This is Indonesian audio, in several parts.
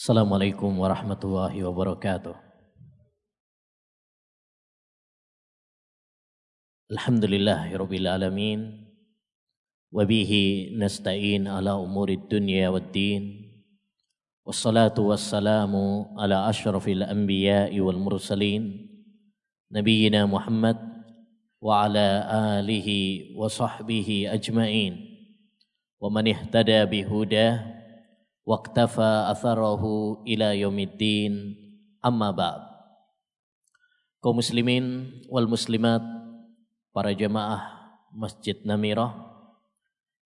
Assalamualaikum warahmatullahi wabarakatuh. Alhamdulillahirabbil alamin. وبه نستعين على أمور الدنيا والدين والصلاة والسلام على أشرف الأنبياء والمرسلين نبينا محمد وعلى آله وصحبه أجمعين ومن اهتدى بهداه waktafa atharahu ila yaumiddin amma ba'd kaum muslimin wal muslimat para jemaah Masjid Namirah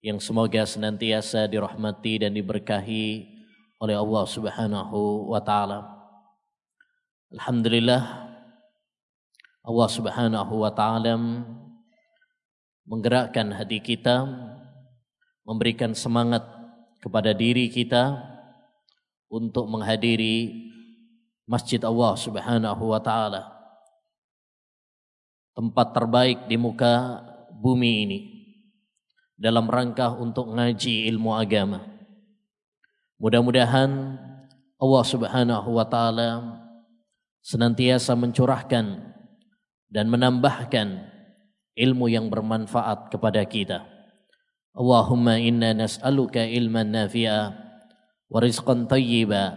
yang semoga senantiasa dirahmati dan diberkahi oleh Allah Subhanahu wa taala. Alhamdulillah Allah Subhanahu wa taala menggerakkan hati kita, memberikan semangat kepada diri kita untuk menghadiri Masjid Allah Subhanahu wa taala. Tempat terbaik di muka bumi ini dalam rangka untuk ngaji ilmu agama. Mudah-mudahan Allah Subhanahu wa taala senantiasa mencurahkan dan menambahkan ilmu yang bermanfaat kepada kita. Allahumma inna nas'aluka ilman nafi'a wa rizqan tayyiba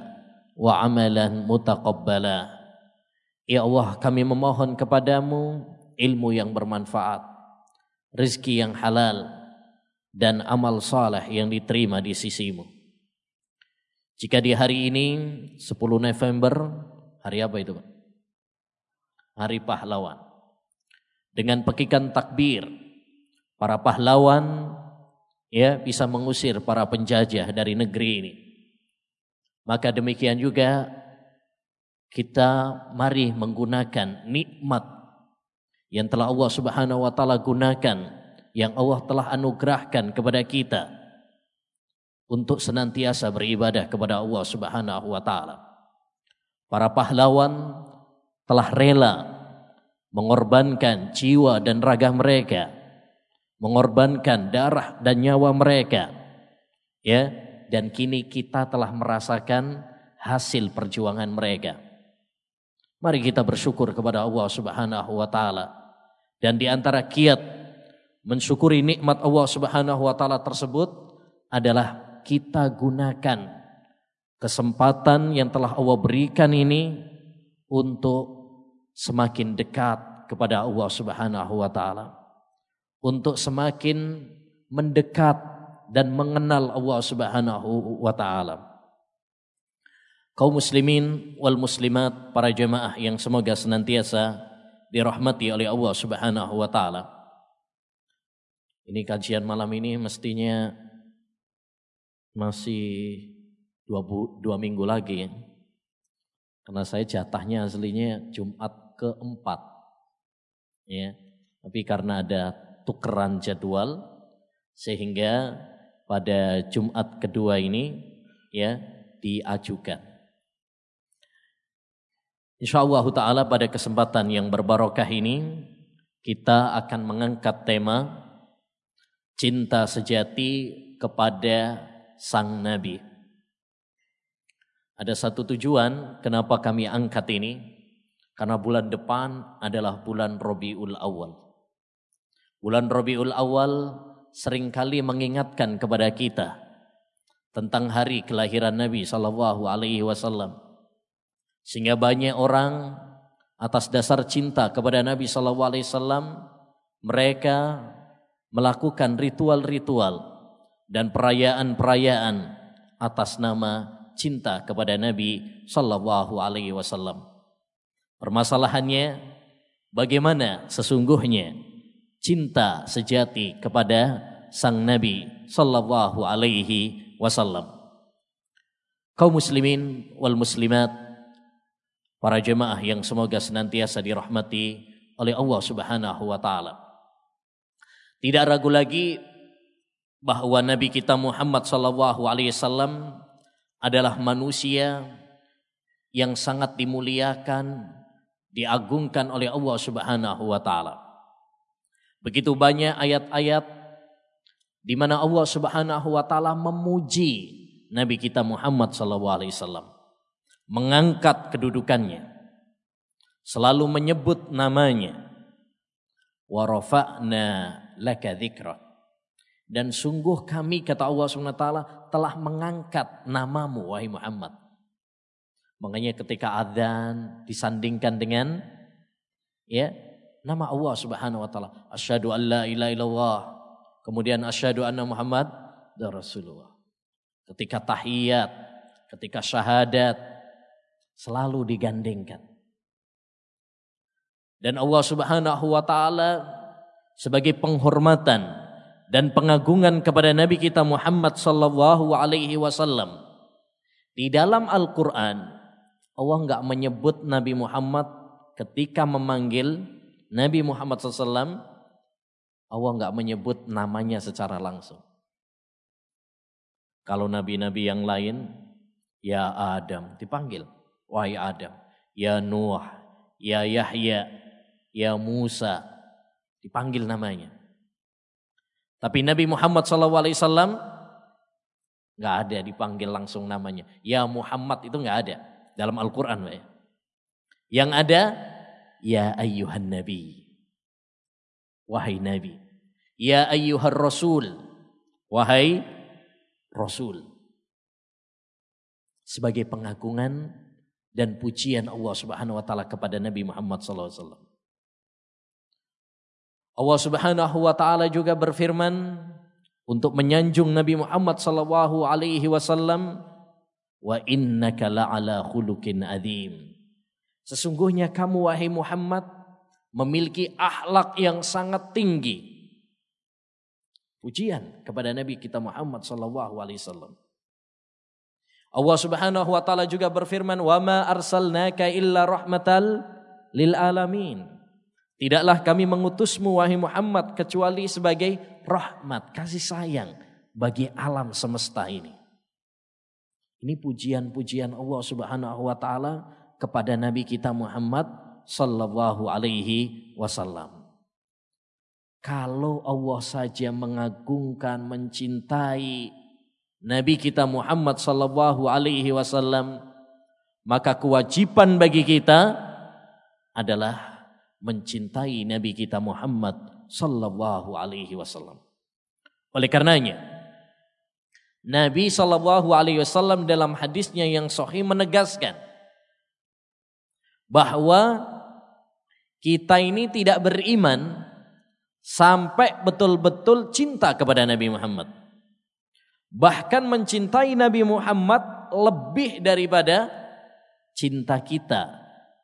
wa amalan mutaqabbala. Ya Allah, kami memohon kepadamu ilmu yang bermanfaat, rizki yang halal, dan amal saleh yang diterima di sisimu. Jika di hari ini 10 November, hari apa itu Pak? Hari pahlawan. Dengan pekikan takbir, para pahlawan ya bisa mengusir para penjajah dari negeri ini. Maka demikian juga kita mari menggunakan nikmat yang telah Allah Subhanahu wa taala gunakan yang Allah telah anugerahkan kepada kita untuk senantiasa beribadah kepada Allah Subhanahu wa taala. Para pahlawan telah rela mengorbankan jiwa dan raga mereka, mengorbankan darah dan nyawa mereka. Ya, dan kini kita telah merasakan hasil perjuangan mereka. Mari kita bersyukur kepada Allah Subhanahu wa taala. Dan di antara kiat mensyukuri nikmat Allah Subhanahu wa taala tersebut adalah kita gunakan kesempatan yang telah Allah berikan ini untuk semakin dekat kepada Allah Subhanahu wa taala. Untuk semakin mendekat dan mengenal Allah Subhanahu wa taala. Kaum muslimin wal muslimat para jemaah yang semoga senantiasa dirahmati oleh Allah Subhanahu wa taala. Ini kajian malam ini mestinya masih dua, dua minggu lagi. Karena saya jatahnya aslinya Jumat keempat. Ya. Tapi karena ada tukeran jadwal sehingga pada Jumat kedua ini ya diajukan. Insya Allah Ta'ala pada kesempatan yang berbarokah ini kita akan mengangkat tema cinta sejati kepada sang nabi. Ada satu tujuan kenapa kami angkat ini, karena bulan depan adalah bulan Robiul Awal. Bulan Robiul Awal sering kali mengingatkan kepada kita tentang hari kelahiran Nabi Shallallahu Alaihi Wasallam, sehingga banyak orang atas dasar cinta kepada Nabi Shallallahu Alaihi Wasallam mereka melakukan ritual-ritual dan perayaan-perayaan atas nama cinta kepada Nabi sallallahu alaihi wasallam. Permasalahannya bagaimana sesungguhnya cinta sejati kepada sang Nabi sallallahu alaihi wasallam. Kaum muslimin wal muslimat para jemaah yang semoga senantiasa dirahmati oleh Allah Subhanahu wa taala. Tidak ragu lagi bahwa Nabi kita Muhammad sallallahu alaihi wasallam adalah manusia yang sangat dimuliakan, diagungkan oleh Allah Subhanahu wa taala. Begitu banyak ayat-ayat di mana Allah Subhanahu wa taala memuji Nabi kita Muhammad sallallahu alaihi wasallam. mengangkat kedudukannya, selalu menyebut namanya. Wa rafa'na laka dzikra. Dan sungguh kami kata Allah SWT telah mengangkat namamu wahai Muhammad. Makanya ketika adzan disandingkan dengan ya nama Allah Subhanahu wa taala. Asyhadu an la ilaha illallah. Kemudian asyhadu anna Muhammad Rasulullah. Ketika tahiyat, ketika syahadat selalu digandengkan. Dan Allah Subhanahu wa taala sebagai penghormatan dan pengagungan kepada Nabi kita Muhammad sallallahu alaihi wasallam. Di dalam Al-Qur'an Allah enggak menyebut Nabi Muhammad ketika memanggil Nabi Muhammad SAW, Allah nggak menyebut namanya secara langsung. Kalau nabi-nabi yang lain, ya Adam dipanggil, wahai Adam, ya Nuh, ya Yahya, ya Musa, dipanggil namanya. Tapi Nabi Muhammad SAW nggak ada dipanggil langsung namanya. Ya Muhammad itu nggak ada dalam Al-Quran. Ya. Yang ada ya ayyuhan nabi. Wahai nabi. Ya ayyuhar rasul. Wahai rasul. Sebagai pengagungan dan pujian Allah Subhanahu wa taala kepada Nabi Muhammad wasallam. Allah Subhanahu wa taala juga berfirman untuk menyanjung Nabi Muhammad sallallahu alaihi wasallam wa innaka la'ala khuluqin adzim Sesungguhnya kamu wahai Muhammad memiliki akhlak yang sangat tinggi. Pujian kepada Nabi kita Muhammad sallallahu alaihi wasallam. Allah Subhanahu wa taala juga berfirman, "Wa ma arsalnaka illa rahmatal lil alamin." Tidaklah kami mengutusmu wahai Muhammad kecuali sebagai rahmat, kasih sayang bagi alam semesta ini. Ini pujian-pujian Allah Subhanahu wa taala kepada Nabi kita Muhammad sallallahu alaihi wasallam. Kalau Allah saja mengagungkan, mencintai Nabi kita Muhammad sallallahu alaihi wasallam, maka kewajiban bagi kita adalah mencintai Nabi kita Muhammad sallallahu alaihi wasallam. Oleh karenanya, Nabi sallallahu alaihi wasallam dalam hadisnya yang sahih menegaskan bahwa kita ini tidak beriman sampai betul-betul cinta kepada Nabi Muhammad. Bahkan mencintai Nabi Muhammad lebih daripada cinta kita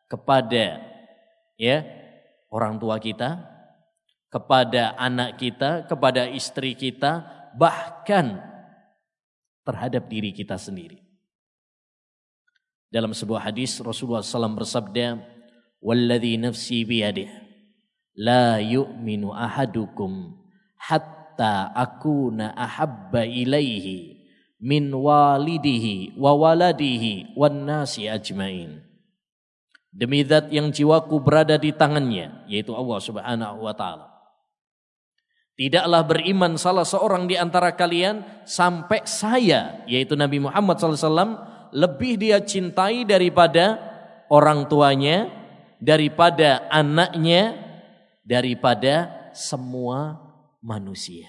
kepada ya orang tua kita, kepada anak kita, kepada istri kita, bahkan terhadap diri kita sendiri. Dalam sebuah hadis Rasulullah SAW bersabda, "Walladhi nafsi biyadih, la yu'minu ahadukum hatta akuna ahabba ilaihi min walidihi wa waladihi wan nasi ajmain." Demi zat yang jiwaku berada di tangannya, yaitu Allah Subhanahu wa taala. Tidaklah beriman salah seorang di antara kalian sampai saya, yaitu Nabi Muhammad SAW, lebih dia cintai daripada orang tuanya, daripada anaknya, daripada semua manusia.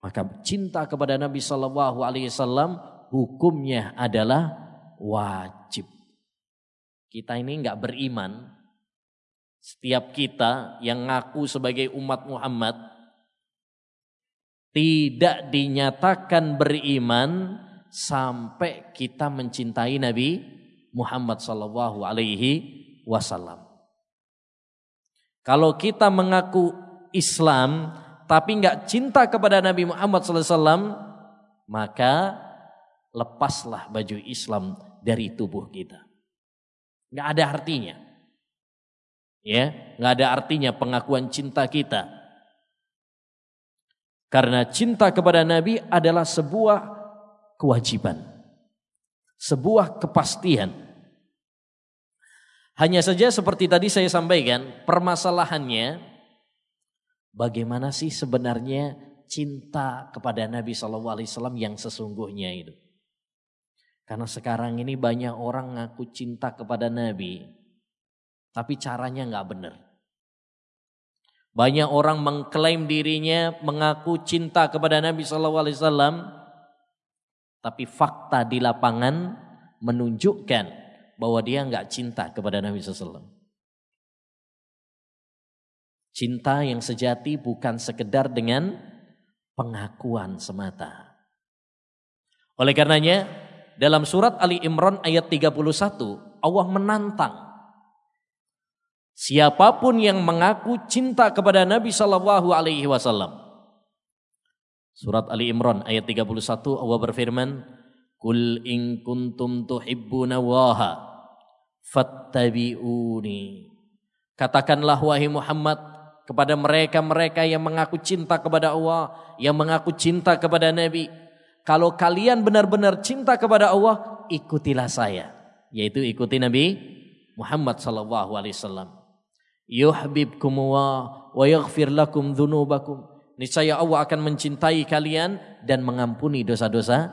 Maka cinta kepada Nabi Shallallahu Alaihi Wasallam hukumnya adalah wajib. Kita ini nggak beriman. Setiap kita yang ngaku sebagai umat Muhammad tidak dinyatakan beriman sampai kita mencintai Nabi Muhammad sallallahu alaihi wasallam. Kalau kita mengaku Islam tapi nggak cinta kepada Nabi Muhammad sallallahu alaihi wasallam, maka lepaslah baju Islam dari tubuh kita. Nggak ada artinya. Ya, nggak ada artinya pengakuan cinta kita. Karena cinta kepada Nabi adalah sebuah kewajiban. Sebuah kepastian. Hanya saja seperti tadi saya sampaikan, permasalahannya bagaimana sih sebenarnya cinta kepada Nabi Shallallahu Alaihi Wasallam yang sesungguhnya itu. Karena sekarang ini banyak orang ngaku cinta kepada Nabi, tapi caranya nggak benar. Banyak orang mengklaim dirinya mengaku cinta kepada Nabi Shallallahu Alaihi Wasallam, tapi fakta di lapangan menunjukkan bahwa dia nggak cinta kepada Nabi SAW. Cinta yang sejati bukan sekedar dengan pengakuan semata. Oleh karenanya, dalam surat Ali Imran ayat 31, Allah menantang siapa pun yang mengaku cinta kepada Nabi Shallallahu alaihi wasallam. Surat Ali Imran ayat 31 Allah berfirman, "Kul in kuntum tuhibbuna waha fattabi'uni." Katakanlah wahai Muhammad kepada mereka-mereka yang mengaku cinta kepada Allah, yang mengaku cinta kepada Nabi, kalau kalian benar-benar cinta kepada Allah, ikutilah saya. Yaitu ikuti Nabi Muhammad sallallahu alaihi wasallam. Wa yaghfir lakum dzunubakum. Niscaya Allah akan mencintai kalian dan mengampuni dosa-dosa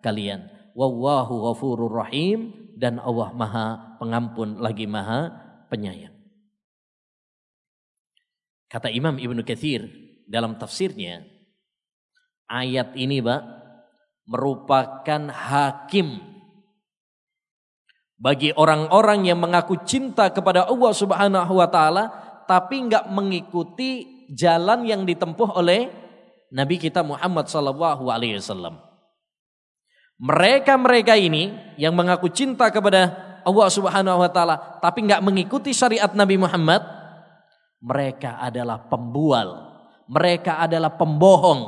kalian. Wallahu ghafurur rahim dan Allah Maha Pengampun lagi Maha Penyayang. Kata Imam Ibnu Katsir dalam tafsirnya, ayat ini, Pak, merupakan hakim bagi orang-orang yang mengaku cinta kepada Allah Subhanahu wa taala tapi nggak mengikuti jalan yang ditempuh oleh Nabi kita Muhammad sallallahu alaihi wasallam. Mereka-mereka ini yang mengaku cinta kepada Allah Subhanahu wa taala tapi nggak mengikuti syariat Nabi Muhammad, mereka adalah pembual, mereka adalah pembohong,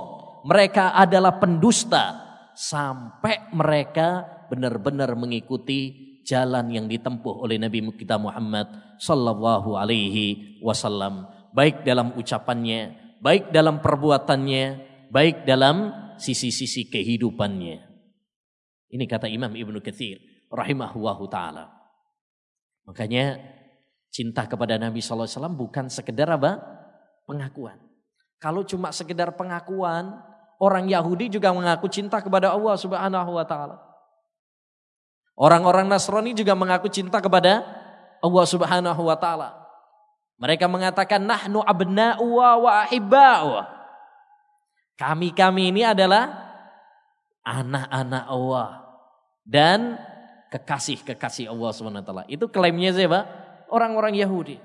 mereka adalah pendusta, sampai mereka benar-benar mengikuti jalan yang ditempuh oleh Nabi kita Muhammad sallallahu alaihi wasallam baik dalam ucapannya baik dalam perbuatannya baik dalam sisi-sisi kehidupannya ini kata Imam Ibnu Katsir rahimahullahu taala makanya cinta kepada Nabi sallallahu alaihi wasallam bukan sekedar apa pengakuan kalau cuma sekedar pengakuan Orang Yahudi juga mengaku cinta kepada Allah Subhanahu wa taala. Orang-orang Nasrani juga mengaku cinta kepada Allah Subhanahu wa taala. Mereka mengatakan nahnu abna'u wa ahibba'u. Kami-kami ini adalah anak-anak Allah dan kekasih-kekasih Allah taala. Itu klaimnya siapa? Orang-orang Yahudi.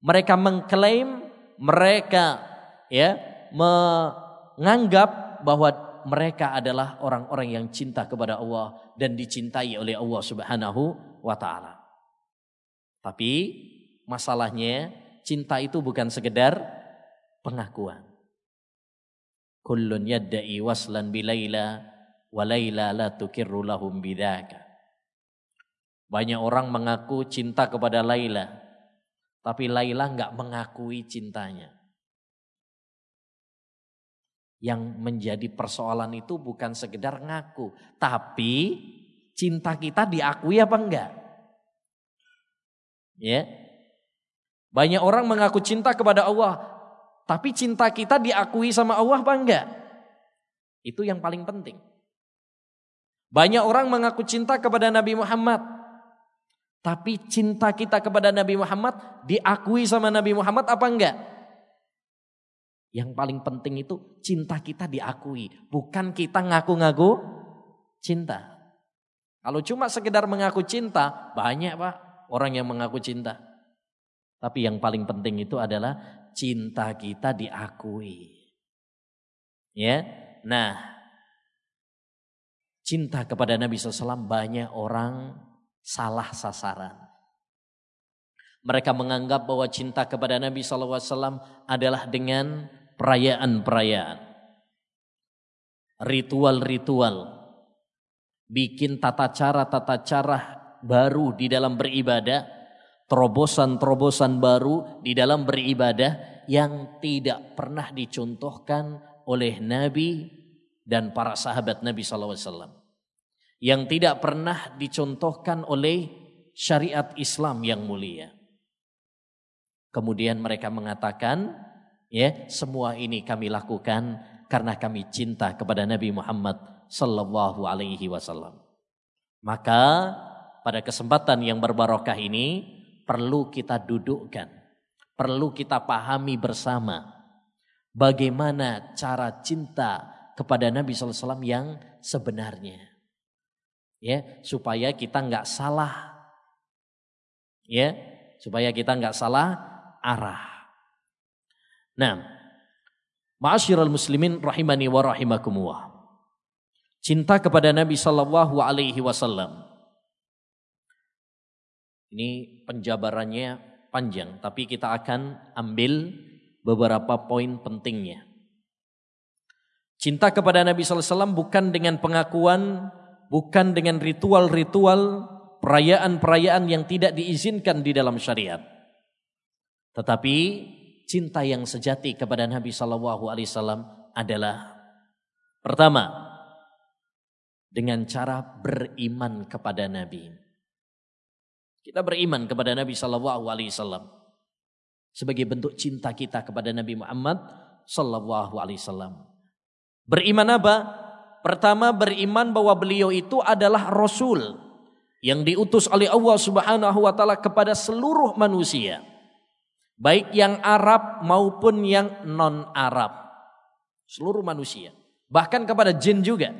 Mereka mengklaim mereka ya me menganggap bahwa mereka adalah orang-orang yang cinta kepada Allah dan dicintai oleh Allah Subhanahu wa taala. Tapi masalahnya cinta itu bukan sekedar pengakuan. Kullun yadda'i waslan bilaila wa laila la tukirru lahum bidzaka. Banyak orang mengaku cinta kepada Laila, tapi Laila nggak mengakui cintanya. Yang menjadi persoalan itu bukan sekedar ngaku, tapi cinta kita diakui apa enggak? Ya. Banyak orang mengaku cinta kepada Allah, tapi cinta kita diakui sama Allah apa enggak? Itu yang paling penting. Banyak orang mengaku cinta kepada Nabi Muhammad, tapi cinta kita kepada Nabi Muhammad diakui sama Nabi Muhammad apa enggak? Yang paling penting itu cinta kita diakui, bukan kita ngaku-ngaku cinta. Kalau cuma sekedar mengaku cinta, banyak Pak orang yang mengaku cinta. Tapi yang paling penting itu adalah cinta kita diakui. Ya. Nah, cinta kepada Nabi SAW banyak orang salah sasaran. Mereka menganggap bahwa cinta kepada Nabi SAW adalah dengan perayaan-perayaan, ritual-ritual, bikin tata cara-tata cara baru di dalam beribadah, terobosan-terobosan baru di dalam beribadah yang tidak pernah dicontohkan oleh Nabi dan para sahabat Nabi SAW. Yang tidak pernah dicontohkan oleh syariat Islam yang mulia. Kemudian mereka mengatakan, Ya, semua ini kami lakukan karena kami cinta kepada Nabi Muhammad sallallahu alaihi wasallam. Maka pada kesempatan yang berbarokah ini perlu kita dudukkan, perlu kita pahami bersama bagaimana cara cinta kepada Nabi SAW yang sebenarnya. Ya, supaya kita nggak salah. Ya, supaya kita nggak salah arah. Nah, ma'asyiral muslimin rahimani wa rahimakumullah. Cinta kepada Nabi sallallahu alaihi wasallam ini penjabarannya panjang, tapi kita akan ambil beberapa poin pentingnya. Cinta kepada Nabi SAW bukan dengan pengakuan, bukan dengan ritual-ritual, perayaan-perayaan yang tidak diizinkan di dalam syariat. Tetapi cinta yang sejati kepada Nabi SAW adalah pertama dengan cara beriman kepada Nabi. Kita beriman kepada Nabi Shallallahu Alaihi Wasallam sebagai bentuk cinta kita kepada Nabi Muhammad Shallallahu Alaihi Wasallam. Beriman apa? Pertama beriman bahwa beliau itu adalah Rasul yang diutus oleh Allah Subhanahu Wa Taala kepada seluruh manusia, baik yang Arab maupun yang non Arab, seluruh manusia, bahkan kepada jin juga.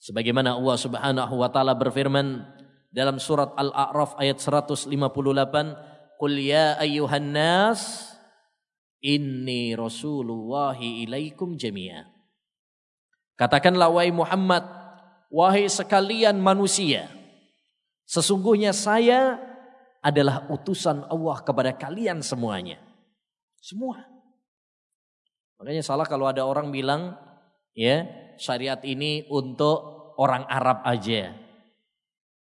Sebagaimana Allah Subhanahu Wa Taala berfirman, dalam surat Al-A'raf ayat 158 Qul ya ayyuhan nas inni rasulullahi ilaikum jami'a. Katakanlah wahai Muhammad wahai sekalian manusia sesungguhnya saya adalah utusan Allah kepada kalian semuanya. Semua. Makanya salah kalau ada orang bilang ya syariat ini untuk orang Arab aja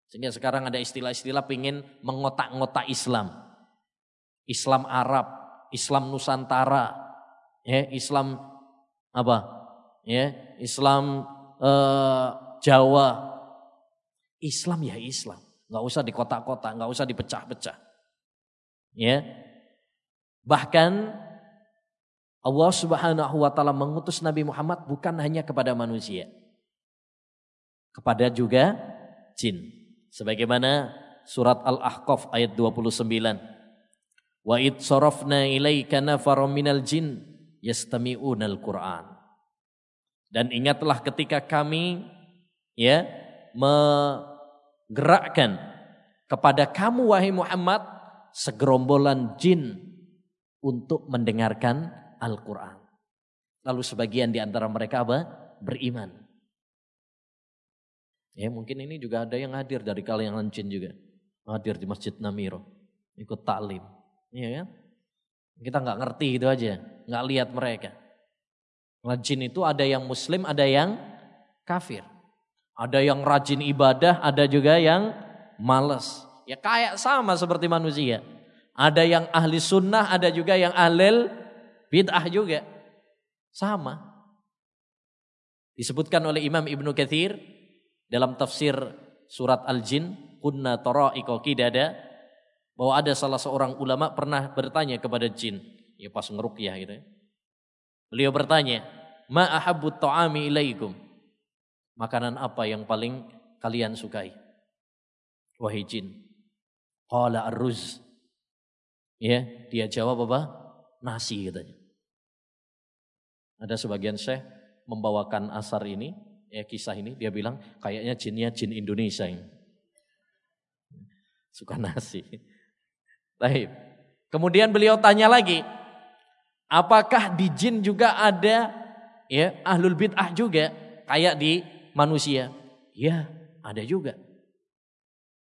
sehingga sekarang ada istilah-istilah pengen mengotak-ngotak Islam. Islam Arab, Islam Nusantara, ya, Islam apa? Ya, Islam eh, Jawa. Islam ya Islam, nggak usah di kotak-kotak, nggak usah dipecah-pecah. Ya. Bahkan Allah Subhanahu wa taala mengutus Nabi Muhammad bukan hanya kepada manusia. Kepada juga jin. Sebagaimana surat Al-Ahqaf ayat 29. Wa id sarafna ilaika nafaram minal jin yastami'unal Qur'an. Dan ingatlah ketika kami ya menggerakkan kepada kamu wahai Muhammad segerombolan jin untuk mendengarkan Al-Qur'an. Lalu sebagian di antara mereka apa? Beriman. Ya mungkin ini juga ada yang hadir dari kalian jin juga. Hadir di Masjid Namiro. Ikut taklim. Iya kan? Kita nggak ngerti itu aja. nggak lihat mereka. Jin itu ada yang muslim, ada yang kafir. Ada yang rajin ibadah, ada juga yang males. Ya kayak sama seperti manusia. Ada yang ahli sunnah, ada juga yang ahlil bid'ah juga. Sama. Disebutkan oleh Imam Ibnu Kathir dalam tafsir surat Al-Jin, kunna tara'iqa qidada, bahwa ada salah seorang ulama pernah bertanya kepada jin, ya pas ngerukyah gitu ya. Beliau bertanya, "Ma ahabbu ta'ami ilaikum?" Makanan apa yang paling kalian sukai? Wahai jin. Qala ar-ruz. Ya, dia jawab apa? Nasi katanya. Ada sebagian syekh membawakan asar ini ya kisah ini dia bilang kayaknya jinnya jin Indonesia ini. Suka nasi. Baik. Kemudian beliau tanya lagi, apakah di jin juga ada ya ahlul bid'ah juga kayak di manusia? Ya, ada juga.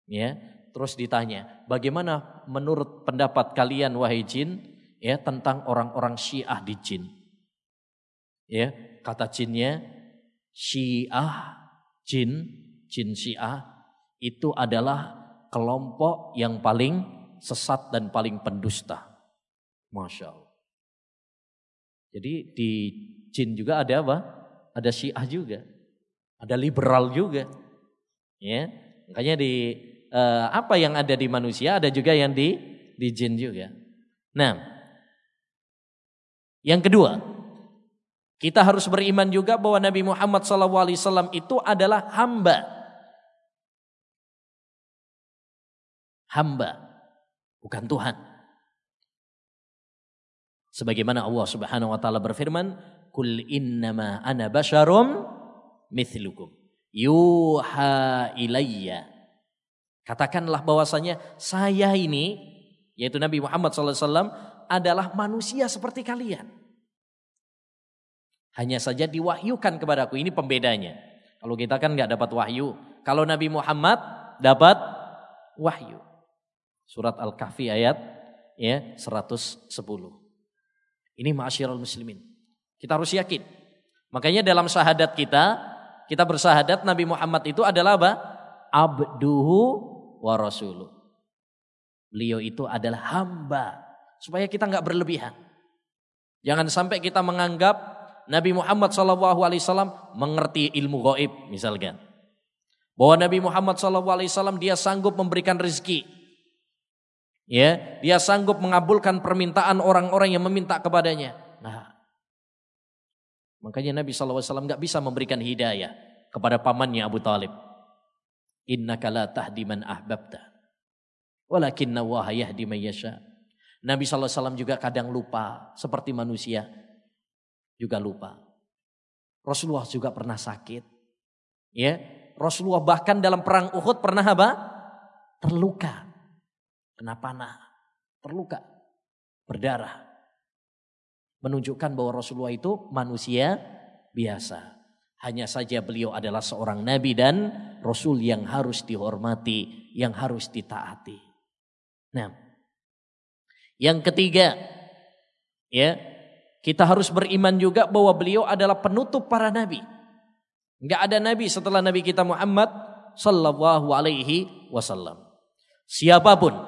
Ya, terus ditanya, bagaimana menurut pendapat kalian wahai jin ya tentang orang-orang Syiah di jin? Ya, kata jinnya, Syiah, jin, jin Syiah itu adalah kelompok yang paling sesat dan paling pendusta. Masya Allah. Jadi di jin juga ada apa? Ada Syiah juga. Ada liberal juga. Ya, makanya di eh, apa yang ada di manusia ada juga yang di di jin juga. Nah, yang kedua, kita harus beriman juga bahwa Nabi Muhammad SAW itu adalah hamba. Hamba, bukan Tuhan. Sebagaimana Allah Subhanahu wa taala berfirman, "Kul innama ana basharum mithlukum yuha ilayya." Katakanlah bahwasanya saya ini yaitu Nabi Muhammad SAW adalah manusia seperti kalian. Hanya saja diwahyukan kepadaku. Ini pembedanya. Kalau kita kan nggak dapat wahyu. Kalau Nabi Muhammad dapat wahyu. Surat Al-Kahfi ayat ya 110. Ini ma'asyiral muslimin. Kita harus yakin. Makanya dalam syahadat kita, kita bersahadat Nabi Muhammad itu adalah apa? Abduhu wa rasuluh. Beliau itu adalah hamba. Supaya kita nggak berlebihan. Jangan sampai kita menganggap Nabi Muhammad SAW mengerti ilmu gaib misalkan. Bahwa Nabi Muhammad SAW dia sanggup memberikan rezeki Ya, dia sanggup mengabulkan permintaan orang-orang yang meminta kepadanya. Nah, makanya Nabi SAW nggak bisa memberikan hidayah kepada pamannya Abu Talib. Inna la tahdi man ahbabta. Walakinna waha yahdi. Nabi SAW juga kadang lupa seperti manusia juga lupa. Rasulullah juga pernah sakit. Ya, Rasulullah bahkan dalam perang Uhud pernah apa? Terluka kena panah, terluka, berdarah. Menunjukkan bahwa Rasulullah itu manusia biasa. Hanya saja beliau adalah seorang nabi dan rasul yang harus dihormati, yang harus ditaati. Nah, yang ketiga, ya, kita harus beriman juga bahwa beliau adalah penutup para nabi. Enggak ada nabi setelah nabi kita Muhammad sallallahu alaihi wasallam. Siapa pun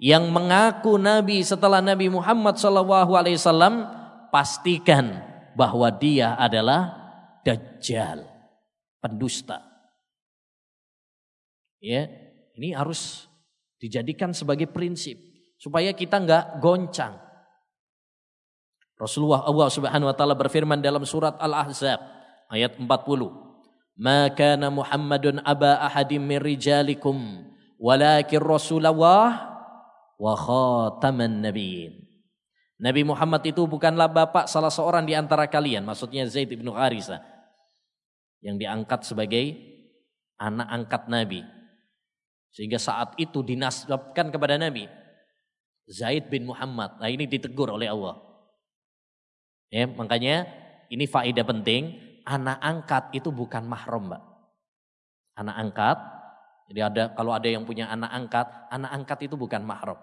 yang mengaku nabi setelah Nabi Muhammad SAW pastikan bahwa dia adalah dajjal, pendusta. Ya, ini harus dijadikan sebagai prinsip supaya kita nggak goncang. Rasulullah Allah Subhanahu wa taala berfirman dalam surat Al-Ahzab ayat 40. "Ma Muhammadun aba ahadim min rijalikum, walakin Rasulullah wa khataman nabiyyin. Nabi Muhammad itu bukanlah bapak salah seorang di antara kalian, maksudnya Zaid bin Harisa yang diangkat sebagai anak angkat Nabi. Sehingga saat itu dinasabkan kepada Nabi. Zaid bin Muhammad. Nah ini ditegur oleh Allah. Ya, makanya ini faedah penting, anak angkat itu bukan mahram, Mbak. Anak angkat jadi ada kalau ada yang punya anak angkat, anak angkat itu bukan mahram.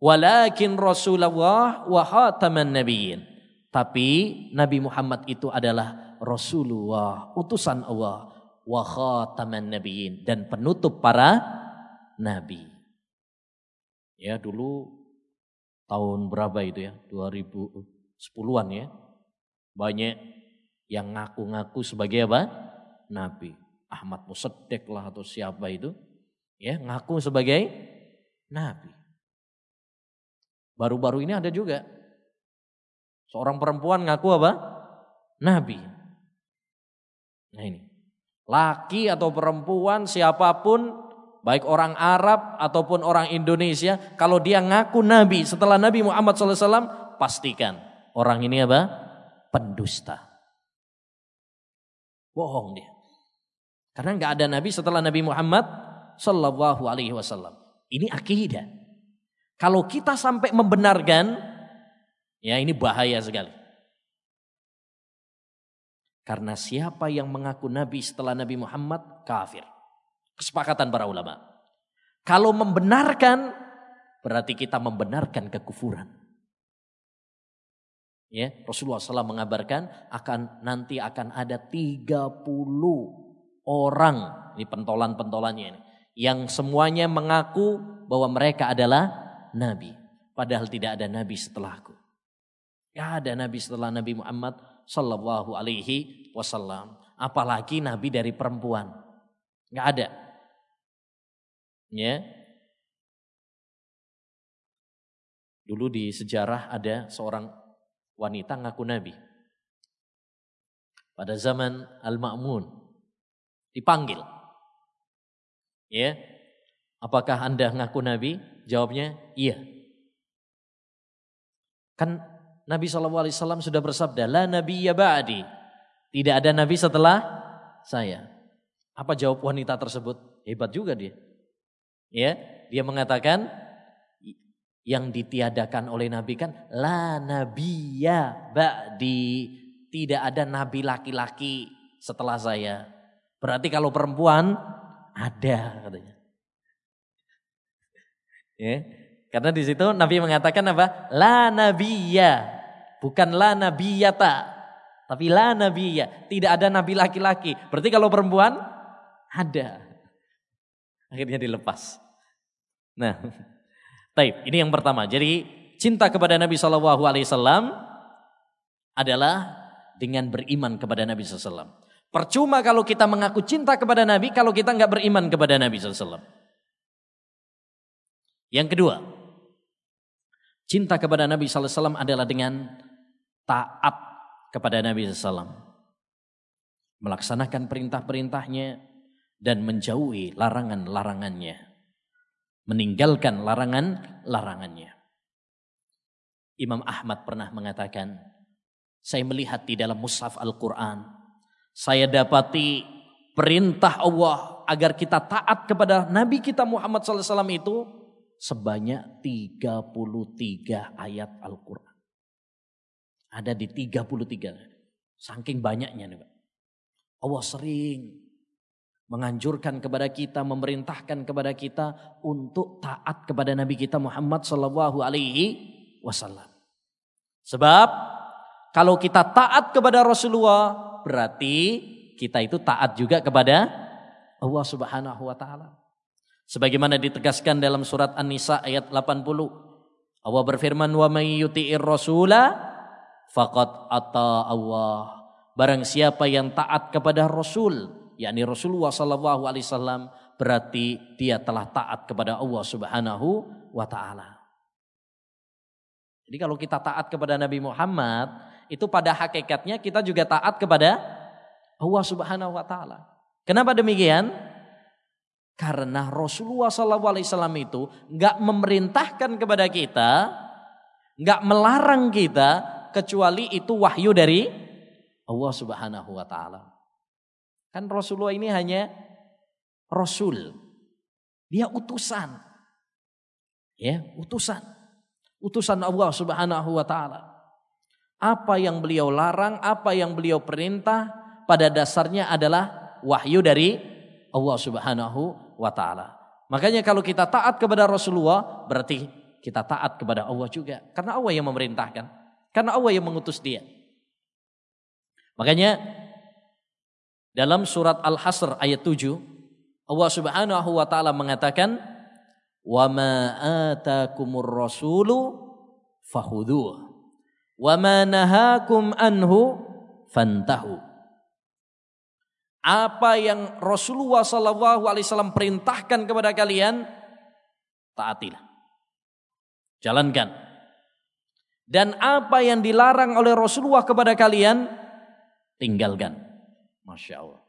Walakin Rasulullah wa khataman nabiyyin. Tapi Nabi Muhammad itu adalah Rasulullah, utusan Allah, wa khataman nabiyyin dan penutup para nabi. Ya, dulu tahun berapa itu ya? 2010-an ya. Banyak yang ngaku-ngaku sebagai apa? Nabi. Ahmad Musaddek lah atau siapa itu, ya ngaku sebagai nabi. Baru-baru ini ada juga seorang perempuan ngaku apa? Nabi. Nah ini, laki atau perempuan siapa pun, baik orang Arab ataupun orang Indonesia, kalau dia ngaku nabi setelah Nabi Muhammad SAW, pastikan orang ini apa? Pendusta. Bohong dia. Karena nggak ada nabi setelah Nabi Muhammad Wasallam. Ini akidah. Kalau kita sampai membenarkan, ya ini bahaya sekali. Karena siapa yang mengaku nabi setelah Nabi Muhammad kafir. Kesepakatan para ulama. Kalau membenarkan berarti kita membenarkan kekufuran. Ya, Rasulullah SAW mengabarkan akan nanti akan ada 30 orang, ini pentolan-pentolannya ini, yang semuanya mengaku bahwa mereka adalah nabi. Padahal tidak ada nabi setelahku. Ya ada nabi setelah Nabi Muhammad sallallahu alaihi wasallam. Apalagi nabi dari perempuan. Enggak ada. Ya. Dulu di sejarah ada seorang wanita ngaku nabi. Pada zaman Al-Ma'mun dipanggil. Ya. Apakah Anda ngaku Nabi? Jawabnya, iya. Kan Nabi SAW sudah bersabda, La Nabi ya ba'di. Tidak ada Nabi setelah saya. Apa jawab wanita tersebut? Hebat juga dia. Ya, dia mengatakan yang ditiadakan oleh Nabi kan la nabiya ba'di. Tidak ada nabi laki-laki setelah saya. Berarti kalau perempuan ada katanya. Ya. Karena di situ Nabi mengatakan apa? La nabiyya. Bukan la nabiyata. Tapi la nabiyya. Tidak ada nabi laki-laki. Berarti kalau perempuan ada. Akhirnya dilepas. Nah, taib. Ini yang pertama. Jadi cinta kepada Nabi Shallallahu Alaihi Wasallam adalah dengan beriman kepada Nabi SAW. Percuma kalau kita mengaku cinta kepada Nabi kalau kita nggak beriman kepada Nabi SAW. Yang kedua, cinta kepada Nabi SAW adalah dengan taat kepada Nabi SAW. Melaksanakan perintah-perintahnya dan menjauhi larangan-larangannya. Meninggalkan larangan-larangannya. Imam Ahmad pernah mengatakan, saya melihat di dalam mushaf Al-Quran saya dapati perintah Allah agar kita taat kepada Nabi kita Muhammad SAW itu sebanyak 33 ayat Al-Quran. Ada di 33. Saking banyaknya nih Pak. Allah sering menganjurkan kepada kita, memerintahkan kepada kita untuk taat kepada Nabi kita Muhammad Sallallahu Alaihi Wasallam. Sebab kalau kita taat kepada Rasulullah, berarti kita itu taat juga kepada Allah Subhanahu wa taala. Sebagaimana ditegaskan dalam surat An-Nisa ayat 80. Allah berfirman wa may yuti'ir rasula faqad ata Allah. Barang siapa yang taat kepada Rasul, yakni Rasulullah sallallahu alaihi wasallam, berarti dia telah taat kepada Allah Subhanahu wa taala. Jadi kalau kita taat kepada Nabi Muhammad, itu pada hakikatnya kita juga taat kepada Allah Subhanahu wa taala. Kenapa demikian? Karena Rasulullah SAW itu nggak memerintahkan kepada kita, nggak melarang kita kecuali itu wahyu dari Allah Subhanahu wa taala. Kan Rasulullah ini hanya rasul. Dia utusan. Ya, utusan. Utusan Allah Subhanahu wa taala. Apa yang beliau larang, apa yang beliau perintah pada dasarnya adalah wahyu dari Allah Subhanahu wa taala. Makanya kalau kita taat kepada Rasulullah berarti kita taat kepada Allah juga karena Allah yang memerintahkan, karena Allah yang mengutus dia. Makanya dalam surat Al-Hasr ayat 7 Allah Subhanahu wa taala mengatakan wa ma atakumur rasulu fahudhuh Wa ma nahakum anhu fantahu. Apa yang Rasulullah sallallahu alaihi wasallam perintahkan kepada kalian taatilah. Jalankan. Dan apa yang dilarang oleh Rasulullah kepada kalian tinggalkan. Masya Allah.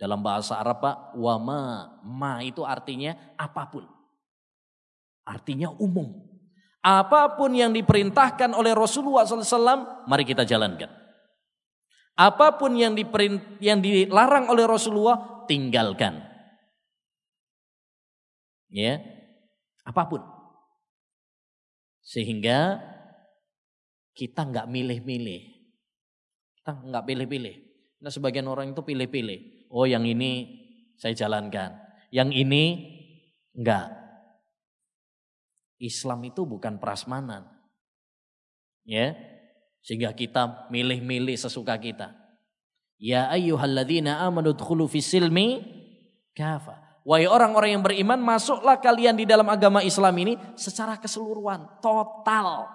Dalam bahasa Arab Pak, wama, ma itu artinya apa pun. Artinya umum. Apa pun yang diperintahkan oleh Rasulullah SAW, mari kita jalankan. Apa pun yang, diperint, yang dilarang oleh Rasulullah, tinggalkan. Ya, apa pun. Sehingga kita nggak milih-milih. Kita nggak pilih-pilih. Nah sebagian orang itu pilih-pilih. Oh yang ini saya jalankan. Yang ini enggak. Islam itu bukan prasmanan. Ya. Sehingga kita milih-milih sesuka kita. Ya ayyuhalladzina amanu dkhulu fisilmi kafa. Wahai orang-orang yang beriman, masuklah kalian di dalam agama Islam ini secara keseluruhan, total.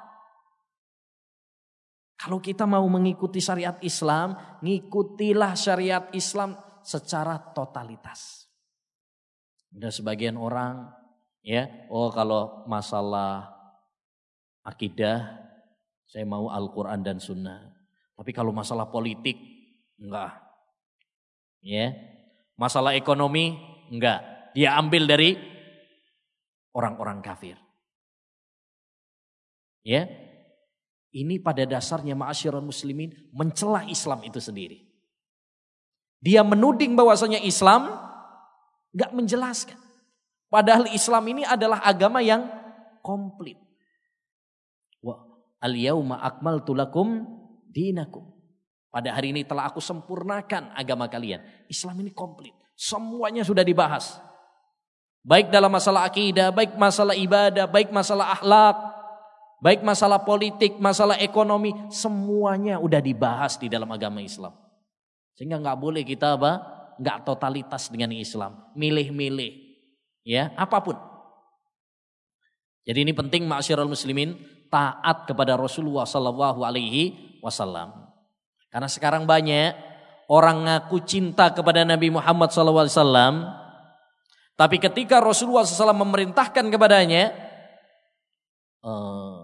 Kalau kita mau mengikuti syariat Islam, ngikutilah syariat Islam secara totalitas. Ada sebagian orang Ya, oh kalau masalah akidah saya mau Al-Qur'an dan Sunnah. Tapi kalau masalah politik enggak. Ya. Masalah ekonomi enggak. dia ambil dari orang-orang kafir. Ya. Ini pada dasarnya ma'asyiral muslimin mencela Islam itu sendiri. Dia menuding bahwasanya Islam nggak menjelaskan. Padahal Islam ini adalah agama yang komplit. Wa al-yauma akmaltu lakum dinakum. Pada hari ini telah aku sempurnakan agama kalian. Islam ini komplit. Semuanya sudah dibahas. Baik dalam masalah akidah, baik masalah ibadah, baik masalah akhlak, baik masalah politik, masalah ekonomi, semuanya udah dibahas di dalam agama Islam. Sehingga nggak boleh kita apa? Nggak totalitas dengan Islam, milih-milih, ya apa pun. Jadi ini penting masyarakat muslimin taat kepada Rasulullah Sallallahu Alaihi Wasallam. Karena sekarang banyak orang ngaku cinta kepada Nabi Muhammad Wasallam, tapi ketika Rasulullah SAW memerintahkan kepadanya, uh,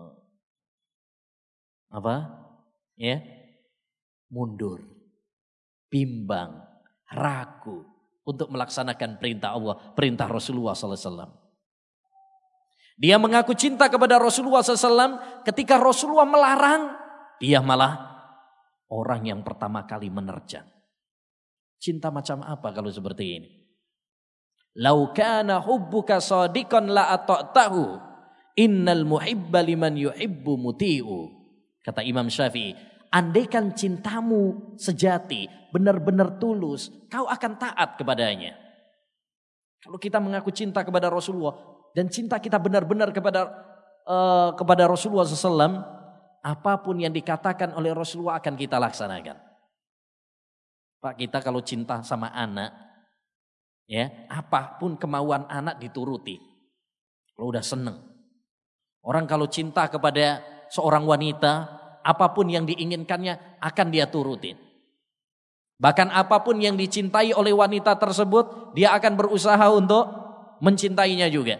apa? Ya, mundur, bimbang, ragu untuk melaksanakan perintah Allah, perintah Rasulullah SAW. Dia mengaku cinta kepada Rasulullah SAW. Ketika Rasulullah melarang, dia malah orang yang pertama kali menerjang. Cinta macam apa kalau seperti ini? Lau kana hubbuka sadiqan la ata'tahu. Innal muhibba liman yuhibbu muti'u. Kata Imam Syafi'i, andaikan cintamu sejati, benar-benar tulus, kau akan taat kepadanya. Kalau kita mengaku cinta kepada Rasulullah dan cinta kita benar-benar kepada uh, kepada Rasulullah SAW, apa pun yang dikatakan oleh Rasulullah akan kita laksanakan. Pak kita kalau cinta sama anak, Ya, apa pun kemauan anak dituruti. Kalau udah seneng. Orang kalau cinta kepada seorang wanita, apa pun yang diinginkannya akan dia turutin. Bahkan apa pun yang dicintai oleh wanita tersebut, dia akan berusaha untuk mencintainya juga.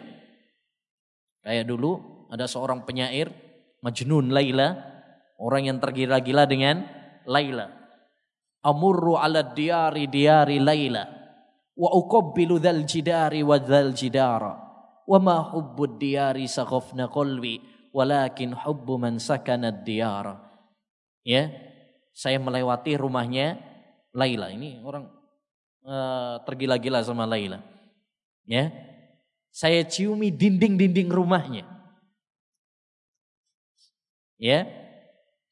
Kayak dulu ada seorang penyair, Majnun Laila, orang yang tergila-gila dengan Laila. Amurru ala diari diari Laila wa uqabbilu dzal jidari wa dzal jidara wa ma hubbud diyari saghafna qalbi walakin hubbu man sakana diyara ya saya melewati rumahnya Laila. Ini orang uh, tergila-gila sama Laila. Ya saya ciumi dinding-dinding rumahnya. Ya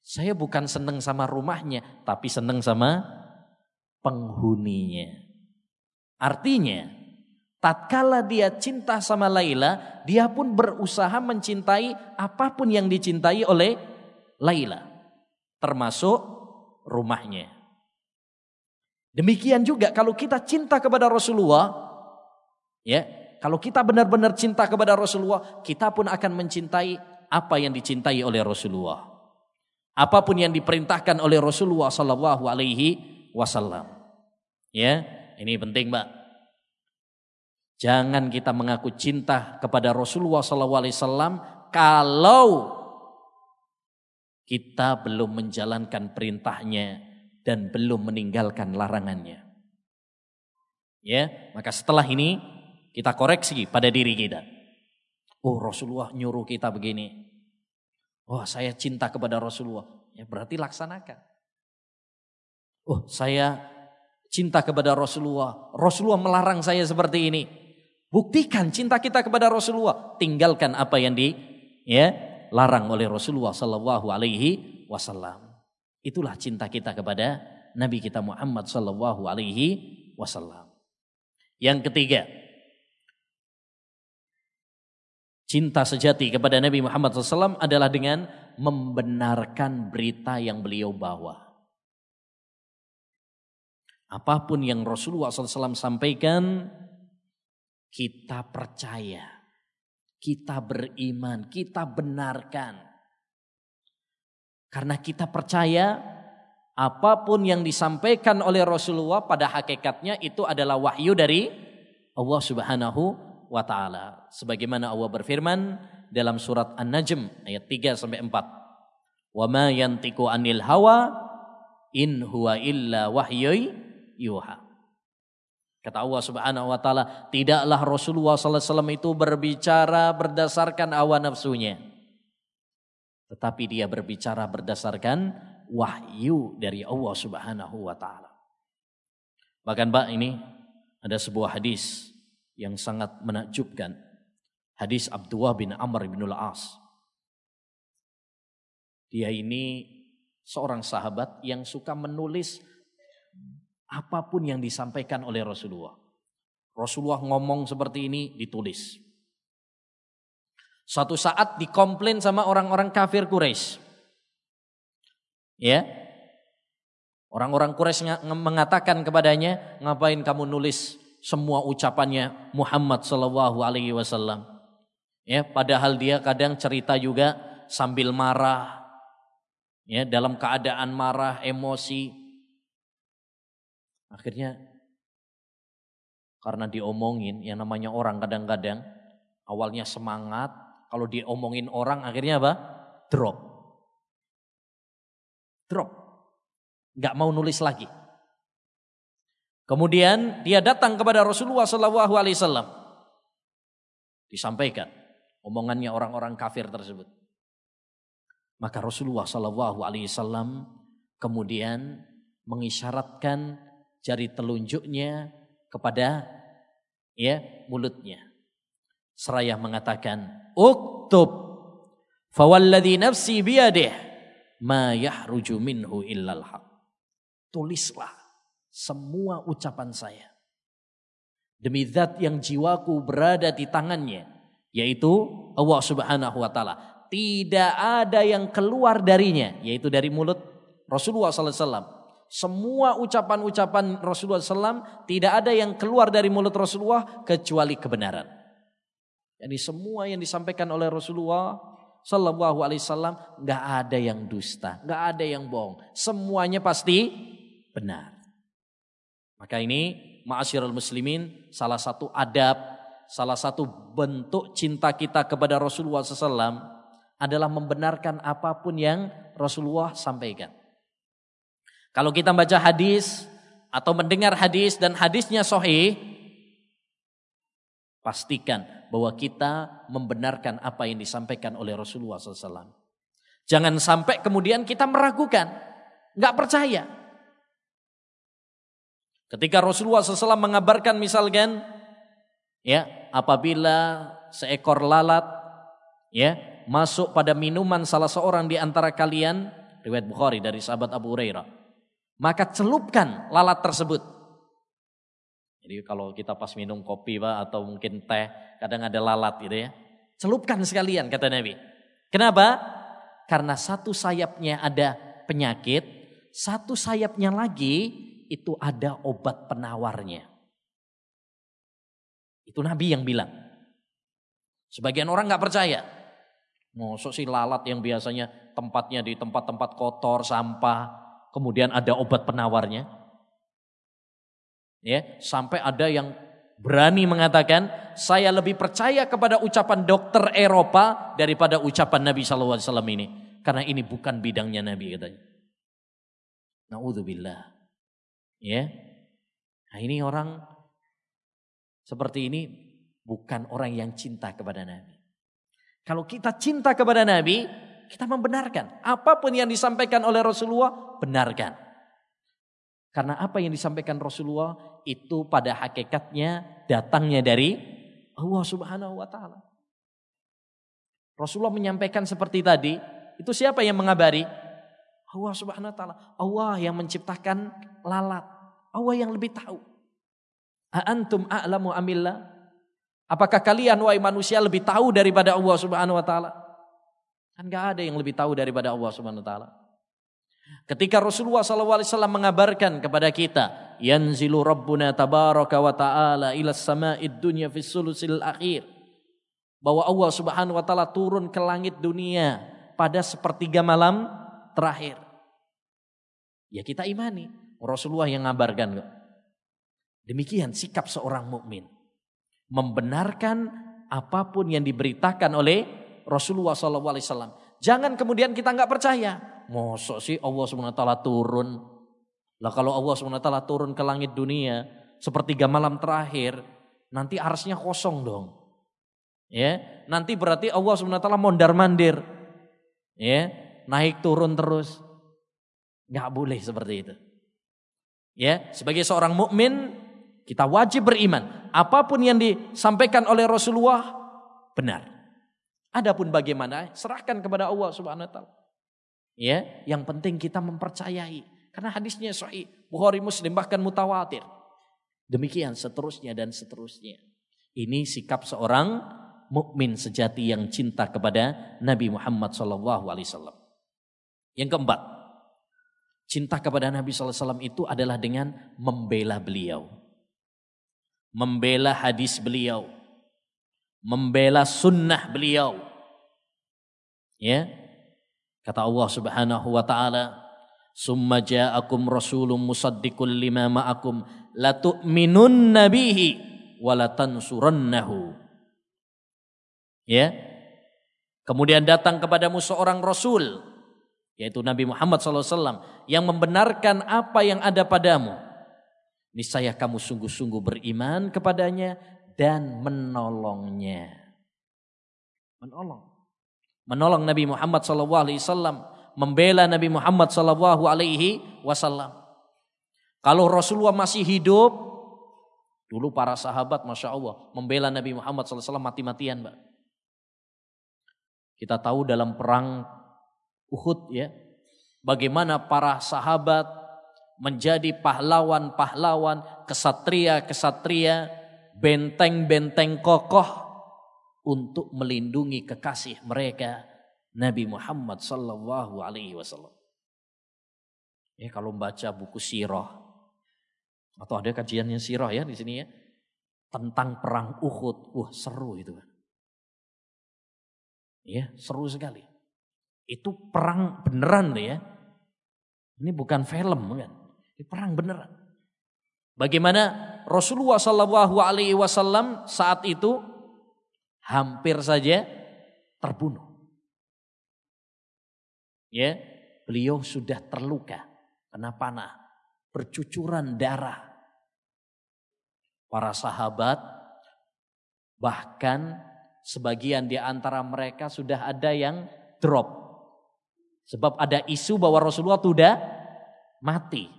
saya bukan seneng sama rumahnya tapi seneng sama penghuninya. Artinya, tatkala dia cinta sama Laila, dia pun berusaha mencintai apa pun yang dicintai oleh Laila, termasuk rumahnya. Demikian juga kalau kita cinta kepada Rasulullah, ya, kalau kita benar-benar cinta kepada Rasulullah, kita pun akan mencintai apa yang dicintai oleh Rasulullah. Apa pun yang diperintahkan oleh Rasulullah Sallallahu Alaihi Wasallam. Ya, ini penting, Mbak. Jangan kita mengaku cinta kepada Rasulullah SAW kalau kita belum menjalankan perintahnya dan belum meninggalkan larangannya. Ya, maka setelah ini kita koreksi pada diri kita. Oh, Rasulullah nyuruh kita begini. Oh, saya cinta kepada Rasulullah. Ya berarti laksanakan. Oh, saya cinta kepada Rasulullah. Rasulullah melarang saya seperti ini. Buktikan cinta kita kepada Rasulullah. Tinggalkan apa yang di ya larang oleh Rasulullah Sallallahu Alaihi Wasallam. Itulah cinta kita kepada Nabi kita Muhammad Sallallahu Alaihi Wasallam. Yang ketiga, cinta sejati kepada Nabi Muhammad SAW adalah dengan membenarkan berita yang beliau bawa. Apa pun yang Rasulullah SAW sampaikan, kita percaya, kita beriman, kita benarkan. Karena kita percaya apa pun yang disampaikan oleh Rasulullah pada hakikatnya itu adalah wahyu dari Allah Subhanahu wa taala. Sebagaimana Allah berfirman dalam surat An-Najm ayat 3 sampai 4. Wa ma yantiqu anil hawa in huwa illa yuha. Kata Allah Subhanahu wa taala, tidaklah Rasulullah wasallam itu berbicara berdasarkan hawa nafsunya. Tetapi dia berbicara berdasarkan wahyu dari Allah Subhanahu wa taala. Bahkan Mbak ini ada sebuah hadis yang sangat menakjubkan. Hadis Abdullah bin Amr bin Al-As. Dia ini seorang sahabat yang suka menulis apa pun yang disampaikan oleh Rasulullah. Rasulullah ngomong seperti ini ditulis. Suatu saat dikomplain sama orang-orang kafir Quraisy. Ya. Orang-orang Quraisy mengatakan kepadanya, "Ngapain kamu nulis semua ucapannya Muhammad sallallahu alaihi wasallam?" Ya, padahal dia kadang cerita juga sambil marah. Ya, dalam keadaan marah, emosi, Akhirnya karena diomongin yang namanya orang kadang-kadang awalnya semangat, kalau diomongin orang akhirnya apa? Drop. Drop. Gak mau nulis lagi. Kemudian dia datang kepada Rasulullah Wasallam. Disampaikan omongannya orang-orang kafir tersebut. Maka Rasulullah Wasallam kemudian mengisyaratkan jari telunjuknya kepada ya mulutnya. Seraya mengatakan, "Uktub fawalladhi nafsi biyadih ma yahruju minhu illal haq." Tulislah semua ucapan saya. Demi zat yang jiwaku berada di tangannya, yaitu Allah Subhanahu wa taala. Tidak ada yang keluar darinya, yaitu dari mulut Rasulullah sallallahu alaihi wasallam semua ucapan-ucapan Rasulullah SAW tidak ada yang keluar dari mulut Rasulullah kecuali kebenaran. Jadi semua yang disampaikan oleh Rasulullah Sallallahu Alaihi Wasallam nggak ada yang dusta, nggak ada yang bohong, semuanya pasti benar. Maka ini ma'asyiral muslimin salah satu adab, salah satu bentuk cinta kita kepada Rasulullah SAW adalah membenarkan apa pun yang Rasulullah sampaikan. Kalau kita baca hadis atau mendengar hadis dan hadisnya sahih, pastikan bahwa kita membenarkan apa yang disampaikan oleh Rasulullah SAW. Jangan sampai kemudian kita meragukan, nggak percaya. Ketika Rasulullah SAW mengabarkan misalkan, ya apabila seekor lalat, ya masuk pada minuman salah seorang di antara kalian, riwayat Bukhari dari sahabat Abu Hurairah maka celupkan lalat tersebut. Jadi kalau kita pas minum kopi Pak atau mungkin teh, kadang ada lalat gitu ya. Celupkan sekalian kata Nabi. Kenapa? Karena satu sayapnya ada penyakit, satu sayapnya lagi itu ada obat penawarnya. Itu Nabi yang bilang. Sebagian orang nggak percaya. Mosok si lalat yang biasanya tempatnya di tempat-tempat kotor, sampah, kemudian ada obat penawarnya. Ya, sampai ada yang berani mengatakan saya lebih percaya kepada ucapan dokter Eropa daripada ucapan Nabi SAW ini karena ini bukan bidangnya Nabi katanya. Naudzubillah. Ya. Nah, ini orang seperti ini bukan orang yang cinta kepada Nabi. Kalau kita cinta kepada Nabi, kita membenarkan. Apa pun yang disampaikan oleh Rasulullah, benarkan. Karena apa yang disampaikan Rasulullah itu pada hakikatnya datangnya dari Allah Subhanahu wa taala. Rasulullah menyampaikan seperti tadi, itu siapa yang mengabari? Allah Subhanahu wa taala. Allah yang menciptakan lalat. Allah yang lebih tahu. Antum a'lamu amillah? Apakah kalian wahai manusia lebih tahu daripada Allah Subhanahu wa taala? Kan gak ada yang lebih tahu daripada Allah Subhanahu taala. Ketika Rasulullah SAW mengabarkan kepada kita, yanzilu rabbuna tabaraka wa ta'ala ila sama'id dunya fi akhir. Bahwa Allah Subhanahu wa taala turun ke langit dunia pada sepertiga malam terakhir. Ya kita imani, Rasulullah yang ngabarkan. Demikian sikap seorang mukmin. Membenarkan apa pun yang diberitakan oleh Rasulullah SAW. Jangan kemudian kita nggak percaya. Mosok sih Allah SWT turun. Lah kalau Allah SWT turun ke langit dunia, sepertiga malam terakhir, nanti arsnya kosong dong. Ya, nanti berarti Allah SWT mondar mandir. Ya, naik turun terus. Nggak boleh seperti itu. Ya, sebagai seorang mukmin kita wajib beriman. Apa pun yang disampaikan oleh Rasulullah benar. Adapun bagaimana serahkan kepada Allah Subhanahu wa taala. Ya, yang penting kita mempercayai karena hadisnya sahih, Bukhari Muslim bahkan mutawatir. Demikian seterusnya dan seterusnya. Ini sikap seorang mukmin sejati yang cinta kepada Nabi Muhammad SAW. Yang keempat, cinta kepada Nabi SAW itu adalah dengan membela beliau. Membela hadis beliau. Membela sunnah beliau. Ya, kata Allah Subhanahu wa taala, Summa ja'akum rasulun musaddiqul lima ma'akum latu'minun nabihi walatansurannahu. Ya. Kemudian datang kepadamu seorang rasul yaitu Nabi Muhammad SAW yang membenarkan apa yang ada padamu. Niscaya kamu sungguh-sungguh beriman kepadanya dan menolongnya. Menolong. Menolong Nabi Muhammad SAW membela Nabi Muhammad sallallahu alaihi wasallam. Kalau Rasulullah masih hidup, dulu para sahabat Masya Allah membela Nabi Muhammad SAW mati-matian Mbak. Kita tahu dalam perang Uhud ya, bagaimana para sahabat menjadi pahlawan-pahlawan, kesatria-kesatria, benteng-benteng kokoh untuk melindungi kekasih mereka Nabi Muhammad sallallahu alaihi wasallam. Ya kalau membaca buku sirah atau ada kajiannya sirah ya di sini ya tentang perang Uhud, wah seru itu. Ya, seru sekali. Itu perang beneran ya. Ini bukan film kan. Ini perang beneran. Bagaimana Rasulullah Wasallam saat itu hampir saja terbunuh. Ya, beliau sudah terluka kena panah, bercucuran darah. Para sahabat bahkan sebagian di antara mereka sudah ada yang drop. Sebab ada isu bahwa Rasulullah sudah mati.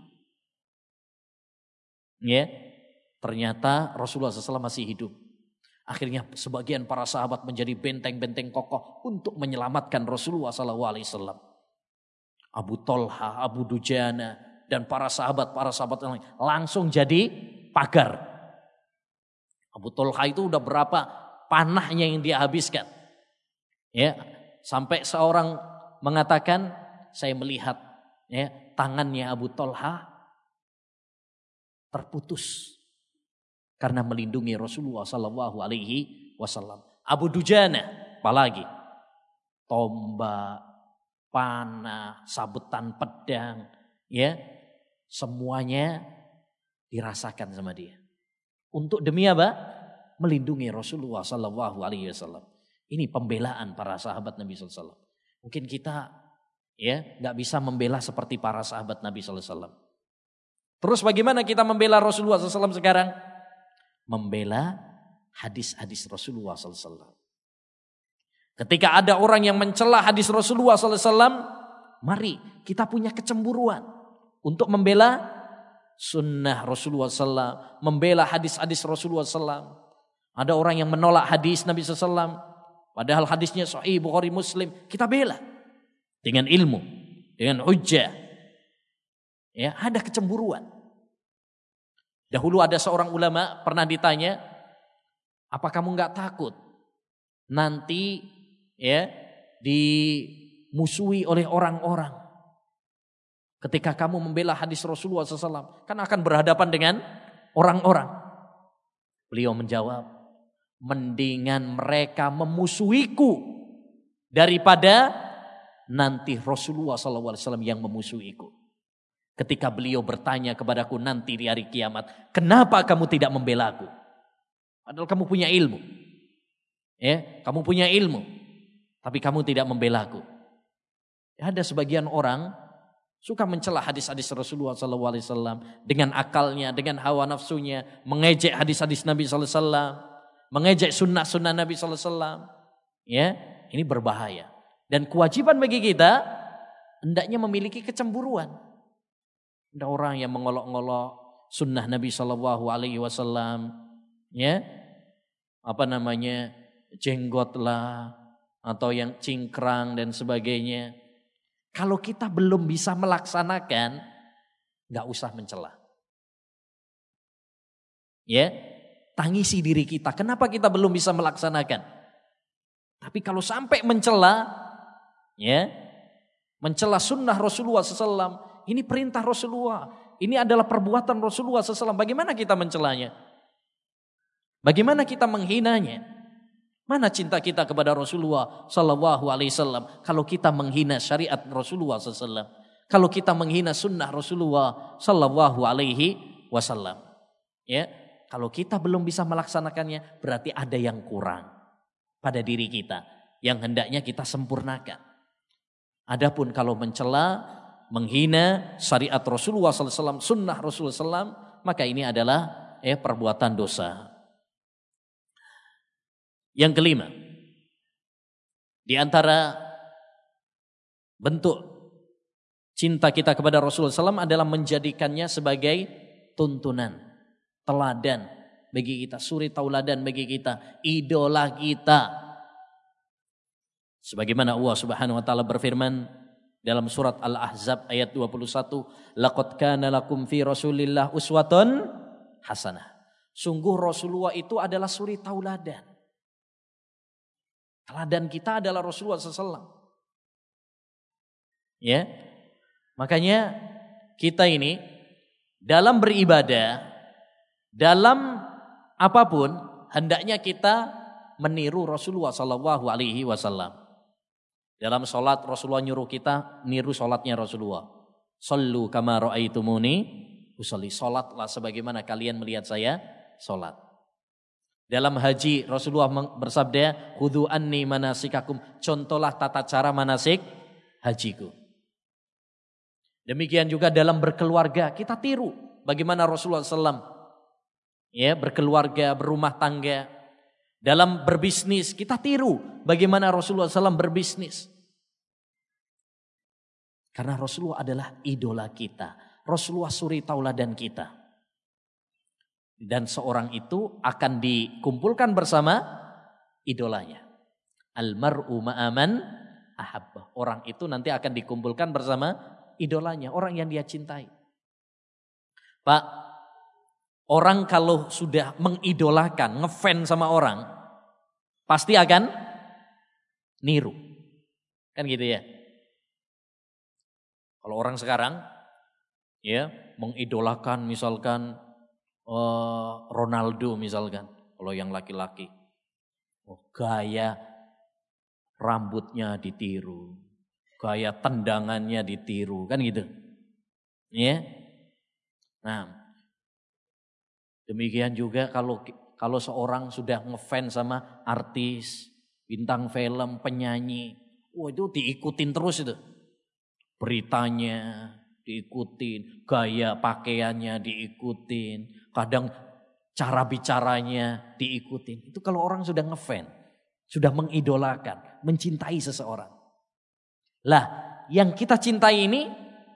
Ya, ternyata Rasulullah SAW masih hidup. Akhirnya sebagian para sahabat menjadi benteng-benteng kokoh untuk menyelamatkan Rasulullah SAW. Abu Tolha, Abu Dujana, dan para sahabat, para sahabat yang lain langsung jadi pagar. Abu Tolha itu udah berapa panahnya yang dia habiskan. Ya, sampai seorang mengatakan, saya melihat ya tangannya Abu Tolha terputus karena melindungi Rasulullah Sallallahu Alaihi Wasallam. Abu Dujana, apalagi tombak, panah, sabetan pedang, ya, semuanya dirasakan sama dia. Untuk demi apa? Melindungi Rasulullah Sallallahu Alaihi Wasallam. Ini pembelaan para sahabat Nabi SAW. Mungkin kita ya nggak bisa membela seperti para sahabat Nabi SAW. Terus bagaimana kita membela Rasulullah SAW sekarang? Membela hadis-hadis Rasulullah SAW. Ketika ada orang yang mencela hadis Rasulullah SAW, mari kita punya kecemburuan untuk membela sunnah Rasulullah SAW, membela hadis-hadis Rasulullah SAW. Ada orang yang menolak hadis Nabi SAW, padahal hadisnya Sahih Bukhari Muslim, kita bela dengan ilmu, dengan hujah. Ya, ada kecemburuan. Dahulu ada seorang ulama pernah ditanya, apa kamu nggak takut nanti ya dimusuhi oleh orang-orang. Ketika kamu membela hadis Rasulullah SAW, kan akan berhadapan dengan orang-orang. Beliau menjawab, mendingan mereka memusuhiku daripada nanti Rasulullah SAW yang memusuhiku. Ketika beliau bertanya kepadaku nanti di hari kiamat, kenapa kamu tidak membela aku? Padahal kamu punya ilmu. Ya, kamu punya ilmu tapi kamu tidak membela aku. Ada sebagian orang Suka mencela hadis-hadis Rasulullah SAW dengan akalnya, dengan hawa nafsunya, mengejek hadis-hadis Nabi SAW, mengejek sunnah-sunnah Nabi SAW. Ya, ini berbahaya. Dan kewajiban bagi kita hendaknya memiliki kecemburuan. Ada orang yang mengolok-ngolok sunnah Nabi Shallallahu Alaihi Wasallam, ya, apa namanya jenggot lah atau yang cingkrang dan sebagainya. Kalau kita belum bisa melaksanakan, nggak usah mencela. Ya, tangisi diri kita. Kenapa kita belum bisa melaksanakan? Tapi kalau sampai mencela, ya, mencela sunnah Rasulullah SAW, ini perintah Rasulullah, ini adalah perbuatan Rasulullah SAW. Bagaimana kita mencelanya? Bagaimana kita menghinanya? Mana cinta kita kepada Rasulullah Sallallahu Alaihi Wasallam kalau kita menghina syariat Rasulullah Sallam? Kalau kita menghina sunnah Rasulullah Sallallahu Alaihi Wasallam, ya, kalau kita belum bisa melaksanakannya, berarti ada yang kurang pada diri kita yang hendaknya kita sempurnakan. Adapun kalau mencela, menghina syariat Rasulullah SAW, sunnah Rasulullah SAW, maka ini adalah eh perbuatan dosa. Yang kelima, di antara bentuk cinta kita kepada Rasulullah SAW adalah menjadikannya sebagai tuntunan, teladan bagi kita, suri tauladan bagi kita, idola kita. Sebagaimana Allah Subhanahu wa taala berfirman dalam surat Al-Ahzab ayat 21, "Laqad kana lakum fi Rasulillah uswatun hasanah." Sungguh Rasulullah itu adalah suri tauladan. Teladan kita adalah Rasulullah SAW. Ya, makanya kita ini dalam beribadah, dalam apa pun hendaknya kita meniru Rasulullah Sallallahu Alaihi Wasallam. Dalam sholat Rasulullah nyuruh kita niru sholatnya Rasulullah. Sallu kama ra'aitumuni usolli. Sholatlah sebagaimana kalian melihat saya sholat. Dalam haji Rasulullah bersabda, "Khudhu anni manasikakum." Contohlah tata cara manasik hajiku. Demikian juga dalam berkeluarga, kita tiru bagaimana Rasulullah SAW ya, berkeluarga, berumah tangga. Dalam berbisnis, kita tiru bagaimana Rasulullah SAW berbisnis. Karena Rasulullah adalah idola kita. Rasulullah suri tauladan kita dan seorang itu akan dikumpulkan bersama idolanya. Almar'u ma'aman ahabbah. Orang itu nanti akan dikumpulkan bersama idolanya, orang yang dia cintai. Pak, orang kalau sudah mengidolakan, ngefans sama orang, pasti akan niru. Kan gitu ya. Kalau orang sekarang ya mengidolakan misalkan uh, Ronaldo misalkan, kalau yang laki-laki. Oh, gaya rambutnya ditiru, gaya tendangannya ditiru, kan gitu. Ya. Nah, demikian juga kalau kalau seorang sudah ngefans sama artis, bintang film, penyanyi, wah itu diikutin terus itu. Beritanya, diikutin, gaya pakaiannya diikutin, kadang cara bicaranya diikutin. Itu kalau orang sudah ngefan, sudah mengidolakan, mencintai seseorang. Lah, yang kita cintai ini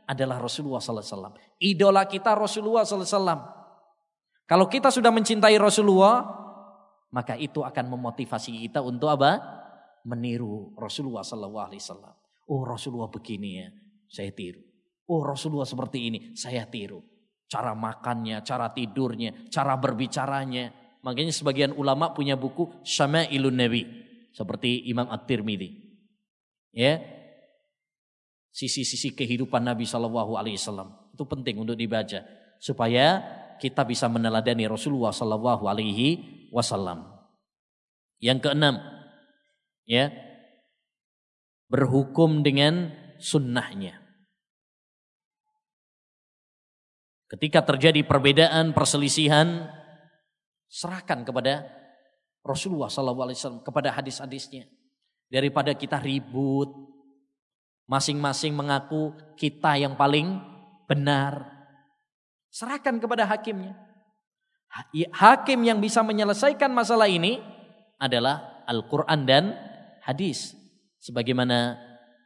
adalah Rasulullah SAW. Idola kita Rasulullah SAW. Kalau kita sudah mencintai Rasulullah, maka itu akan memotivasi kita untuk apa? Meniru Rasulullah SAW. Oh Rasulullah begini ya, saya tiru. Oh Rasulullah seperti ini, saya tiru. Cara makannya, cara tidurnya, cara berbicaranya. Makanya sebagian ulama punya buku Syama'ilun Nabi. Seperti Imam At-Tirmidhi. Ya, sisi-sisi kehidupan Nabi Shallallahu Alaihi Wasallam itu penting untuk dibaca supaya kita bisa meneladani Rasulullah Shallallahu Alaihi Wasallam. Yang keenam, ya berhukum dengan sunnahnya. Ketika terjadi perbedaan, perselisihan, serahkan kepada Rasulullah SAW kepada hadis-hadisnya. Daripada kita ribut, Masing-masing mengaku kita yang paling benar. Serahkan kepada hakimnya. Hakim yang bisa menyelesaikan masalah ini adalah Al-Quran dan hadis. Sebagaimana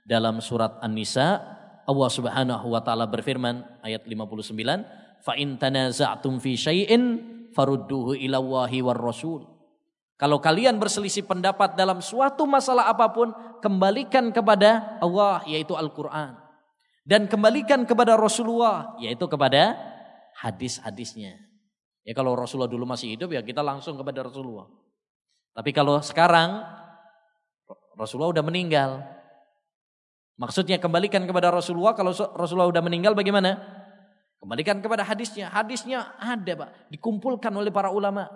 dalam surat An-Nisa, Allah subhanahu wa ta'ala berfirman ayat 59, Fa in tanaza'tum fi syai'in farudduhu ila Allahi war rasul. Kalau kalian berselisih pendapat dalam suatu masalah apa pun, kembalikan kepada Allah yaitu Al-Qur'an. Dan kembalikan kepada Rasulullah yaitu kepada hadis-hadisnya. Ya kalau Rasulullah dulu masih hidup ya kita langsung kepada Rasulullah. Tapi kalau sekarang Rasulullah udah meninggal. Maksudnya kembalikan kepada Rasulullah kalau Rasulullah udah meninggal bagaimana? Kembalikan kepada hadisnya. Hadisnya ada Pak. Dikumpulkan oleh para ulama.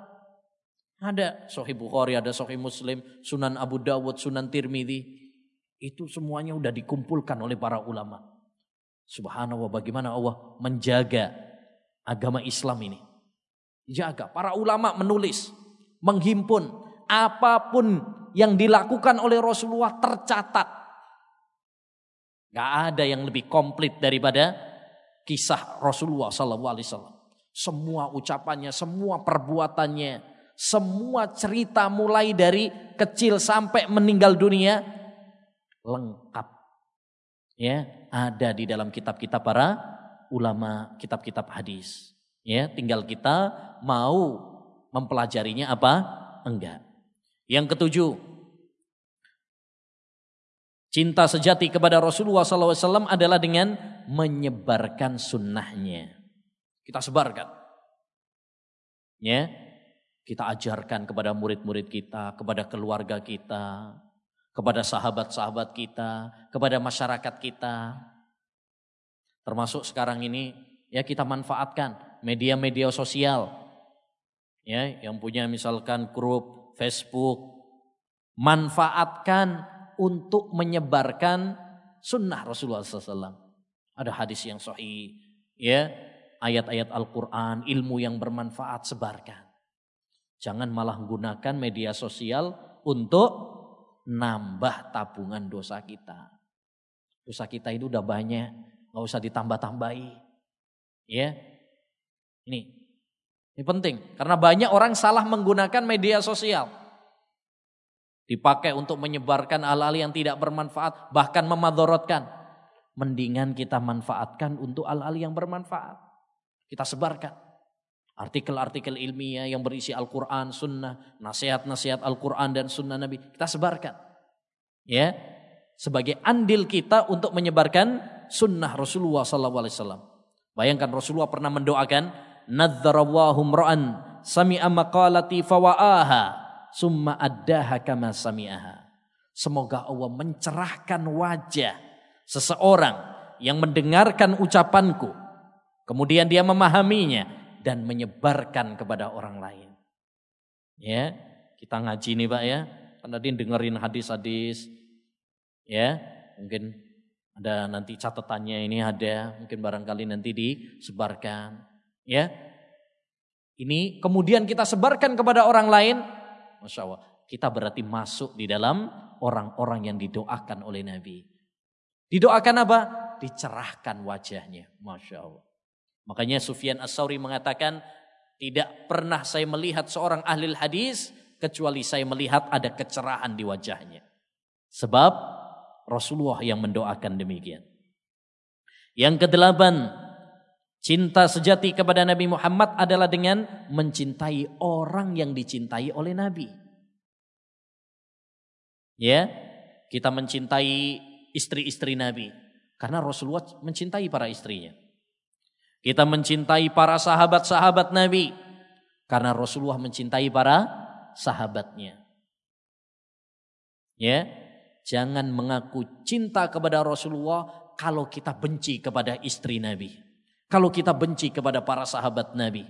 Ada Sahih Bukhari, ada Sahih Muslim, Sunan Abu Dawud, Sunan Tirmidzi. Itu semuanya udah dikumpulkan oleh para ulama. Subhanallah bagaimana Allah menjaga agama Islam ini. Jaga. Para ulama menulis, menghimpun apa pun yang dilakukan oleh Rasulullah tercatat. Gak ada yang lebih komplit daripada kisah Rasulullah SAW. Semua ucapannya, semua perbuatannya, semua cerita mulai dari kecil sampai meninggal dunia lengkap. Ya, ada di dalam kitab-kitab para ulama, kitab-kitab hadis. Ya, tinggal kita mau mempelajarinya apa? Enggak. Yang ketujuh, cinta sejati kepada Rasulullah SAW adalah dengan menyebarkan sunnahnya. Kita sebarkan. Ya, kita ajarkan kepada murid-murid kita, kepada keluarga kita, kepada sahabat-sahabat kita, kepada masyarakat kita. Termasuk sekarang ini ya kita manfaatkan media-media sosial. Ya, yang punya misalkan grup Facebook, manfaatkan untuk menyebarkan sunnah Rasulullah SAW. Ada hadis yang sahih, ya, ayat-ayat Al-Qur'an, ilmu yang bermanfaat sebarkan. Jangan malah gunakan media sosial untuk nambah tabungan dosa kita. Dosa kita itu udah banyak, nggak usah ditambah-tambahi. Ya. Ini ini penting karena banyak orang salah menggunakan media sosial. Dipakai untuk menyebarkan hal-hal yang tidak bermanfaat, bahkan memadorotkan. Mendingan kita manfaatkan untuk hal-hal yang bermanfaat. Kita sebarkan. Artikel-artikel ilmiah yang berisi Al-Quran, Sunnah, nasihat-nasihat Al-Quran dan Sunnah Nabi. Kita sebarkan. Ya, sebagai andil kita untuk menyebarkan Sunnah Rasulullah SAW. Bayangkan Rasulullah pernah mendoakan, Nadzarawahum ra'an sami'a maqalati fawa'aha summa addaha kama sami'aha. Semoga Allah mencerahkan wajah seseorang yang mendengarkan ucapanku, kemudian dia memahaminya dan menyebarkan kepada orang lain. Ya, kita ngaji nih Pak ya. Kan tadi dengerin hadis-hadis. Ya, mungkin ada nanti catatannya ini ada, mungkin barangkali nanti disebarkan. Ya, ini kemudian kita sebarkan kepada orang lain. Masya Allah, kita berarti masuk di dalam orang-orang yang didoakan oleh Nabi. Didoakan apa? Dicerahkan wajahnya. Masya Allah. Makanya Sufyan As-Sauri mengatakan, tidak pernah saya melihat seorang ahli hadis kecuali saya melihat ada kecerahan di wajahnya. Sebab Rasulullah yang mendoakan demikian. Yang kedelapan, cinta sejati kepada Nabi Muhammad adalah dengan mencintai orang yang dicintai oleh Nabi. Ya, kita mencintai istri-istri Nabi. Karena Rasulullah mencintai para istrinya. Kita mencintai para sahabat-sahabat Nabi. Karena Rasulullah mencintai para sahabatnya. Ya, jangan mengaku cinta kepada Rasulullah kalau kita benci kepada istri Nabi. Kalau kita benci kepada para sahabat Nabi.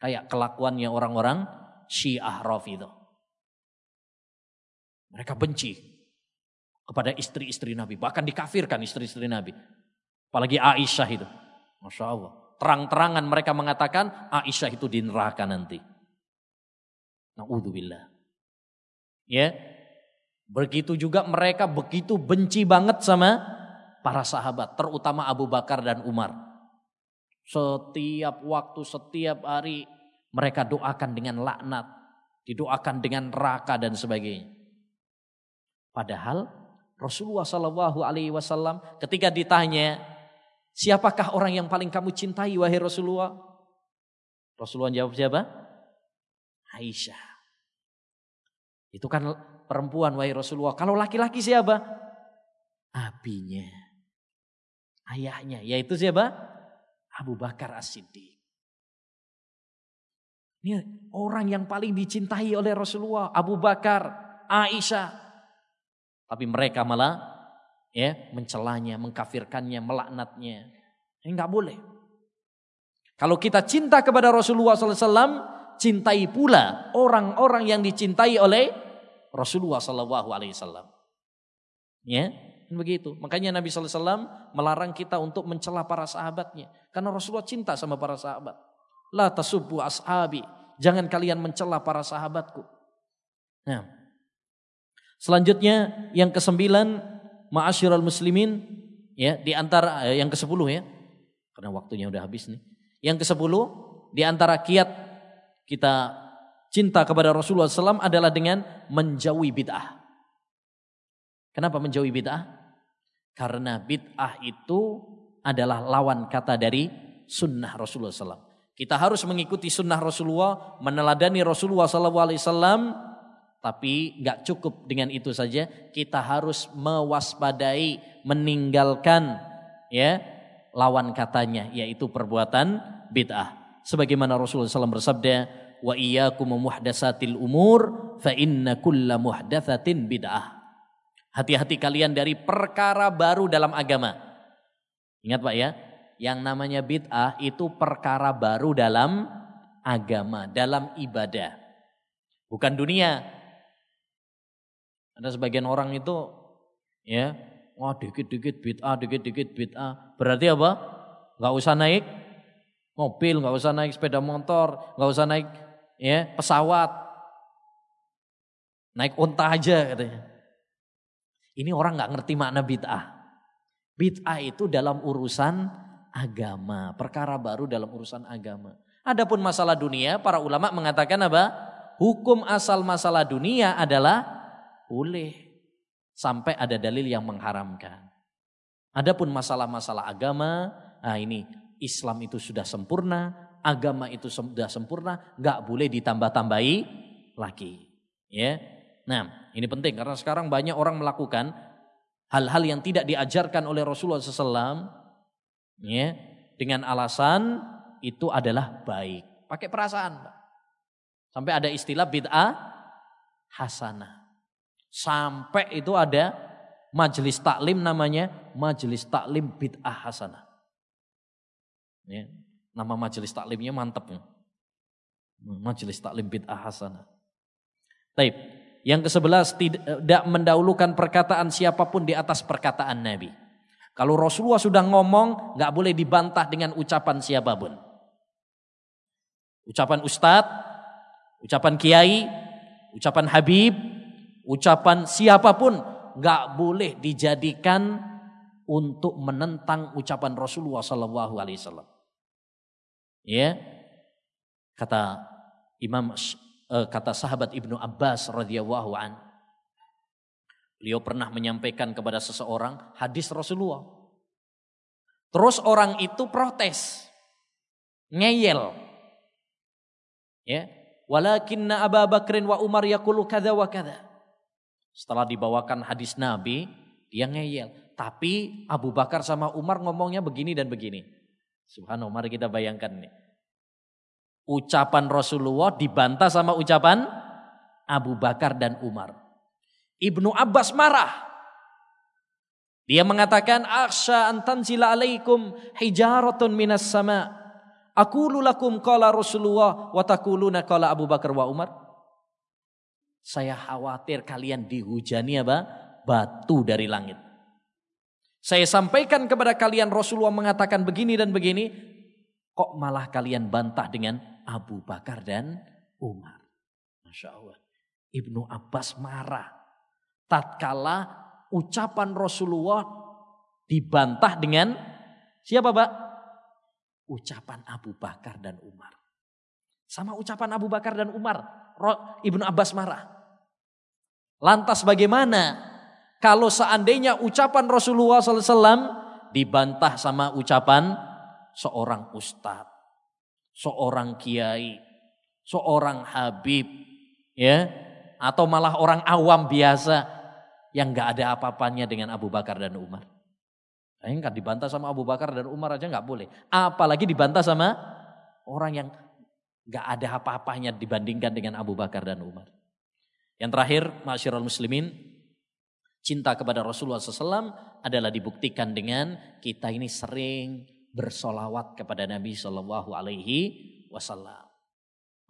Kayak kelakuannya orang-orang Syiah Rafidah. Mereka benci kepada istri-istri Nabi. Bahkan dikafirkan istri-istri Nabi. Apalagi Aisyah itu. Masya Allah. Terang-terangan mereka mengatakan Aisyah itu di neraka nanti. Na'udzubillah. Ya. Begitu juga mereka begitu benci banget sama para sahabat, terutama Abu Bakar dan Umar. Setiap waktu, setiap hari mereka doakan dengan laknat, didoakan dengan neraka dan sebagainya. Padahal Rasulullah Wasallam ketika ditanya siapakah orang yang paling kamu cintai wahai Rasulullah? Rasulullah jawab siapa? Aisyah. Itu kan perempuan wahai Rasulullah. Kalau laki-laki siapa? Abinya. Ayahnya. Yaitu siapa? Abu Bakar As-Siddiq. Ini orang yang paling dicintai oleh Rasulullah. Abu Bakar, Aisyah. Tapi mereka malah ya mencelanya, mengkafirkannya, melaknatnya. Ini nggak boleh. Kalau kita cinta kepada Rasulullah SAW, cintai pula orang-orang yang dicintai oleh Rasulullah Sallallahu Alaihi Wasallam. Ya, begitu. Makanya Nabi Sallallahu Alaihi Wasallam melarang kita untuk mencela para sahabatnya, karena Rasulullah cinta sama para sahabat. La tasubbu ashabi, jangan kalian mencela para sahabatku. Nah, selanjutnya yang kesembilan, ma'asyiral muslimin, ya di antara eh, yang ke sepuluh ya, karena waktunya udah habis nih. Yang ke sepuluh di antara kiat kita cinta kepada Rasulullah SAW adalah dengan menjauhi bid'ah. Kenapa menjauhi bid'ah? Karena bid'ah itu adalah lawan kata dari sunnah Rasulullah SAW. Kita harus mengikuti sunnah Rasulullah, meneladani Rasulullah SAW, tapi nggak cukup dengan itu saja. Kita harus mewaspadai, meninggalkan ya lawan katanya, yaitu perbuatan bid'ah sebagaimana Rasulullah SAW bersabda wa iyyakum muhdatsatil umur fa inna kulla muhdatsatin bid'ah. Hati-hati kalian dari perkara baru dalam agama. Ingat Pak ya, yang namanya bid'ah itu perkara baru dalam agama, dalam ibadah. Bukan dunia. Ada sebagian orang itu ya, wah dikit-dikit bid'ah, dikit-dikit bid'ah. Berarti apa? Gak usah naik mobil, nggak usah naik sepeda motor, nggak usah naik ya pesawat, naik unta aja katanya. Ini orang nggak ngerti makna bid'ah. Bid'ah itu dalam urusan agama, perkara baru dalam urusan agama. Adapun masalah dunia, para ulama mengatakan apa? Hukum asal masalah dunia adalah boleh sampai ada dalil yang mengharamkan. Adapun masalah-masalah agama, nah ini Islam itu sudah sempurna, agama itu sudah sempurna, nggak boleh ditambah-tambahi lagi. Ya, nah ini penting karena sekarang banyak orang melakukan hal-hal yang tidak diajarkan oleh Rasulullah SAW, ya, dengan alasan itu adalah baik, pakai perasaan. Sampai ada istilah bid'ah hasanah. Sampai itu ada majelis taklim namanya majelis taklim bid'ah hasanah. Ya, nama majelis taklimnya mantap ya. Majelis taklim bid'ah hasanah. Taib. Yang ke sebelas tidak mendahulukan perkataan siapa pun di atas perkataan Nabi. Kalau Rasulullah sudah ngomong, nggak boleh dibantah dengan ucapan siapa pun. Ucapan ustadz, ucapan kiai, ucapan habib, ucapan siapa pun nggak boleh dijadikan untuk menentang ucapan Rasulullah Sallallahu Alaihi Wasallam. Ya, kata Imam uh, kata sahabat Ibnu Abbas radhiyallahu an. Beliau pernah menyampaikan kepada seseorang hadis Rasulullah. Terus orang itu protes. Ngeyel. Ya, walakinna Abu Bakrin wa Umar yaqulu kadza wa kadza. Setelah dibawakan hadis Nabi, dia ngeyel. Tapi Abu Bakar sama Umar ngomongnya begini dan begini. Subhanallah, mari kita bayangkan nih. Ucapan Rasulullah dibantah sama ucapan Abu Bakar dan Umar. Ibnu Abbas marah. Dia mengatakan, Aksha antanzila alaikum hijaratun minas sama. Aku lakum qala Rasulullah wa takuluna qala Abu Bakar wa Umar. Saya khawatir kalian dihujani apa? Batu dari langit. Saya sampaikan kepada kalian Rasulullah mengatakan begini dan begini. Kok malah kalian bantah dengan Abu Bakar dan Umar. Masya Allah. Ibnu Abbas marah. tatkala ucapan Rasulullah dibantah dengan siapa, Pak? Ucapan Abu Bakar dan Umar. Sama ucapan Abu Bakar dan Umar, Ibnu Abbas marah. Lantas bagaimana kalau seandainya ucapan Rasulullah SAW dibantah sama ucapan seorang ustadz, seorang kiai, seorang habib, ya, atau malah orang awam biasa yang nggak ada apa-apanya dengan Abu Bakar dan Umar. Enggak dibantah sama Abu Bakar dan Umar aja nggak boleh. Apalagi dibantah sama orang yang Gak ada apa-apanya dibandingkan dengan Abu Bakar dan Umar. Yang terakhir, masyarakat muslimin, cinta kepada Rasulullah SAW adalah dibuktikan dengan kita ini sering bersolawat kepada Nabi Shallallahu Alaihi Wasallam.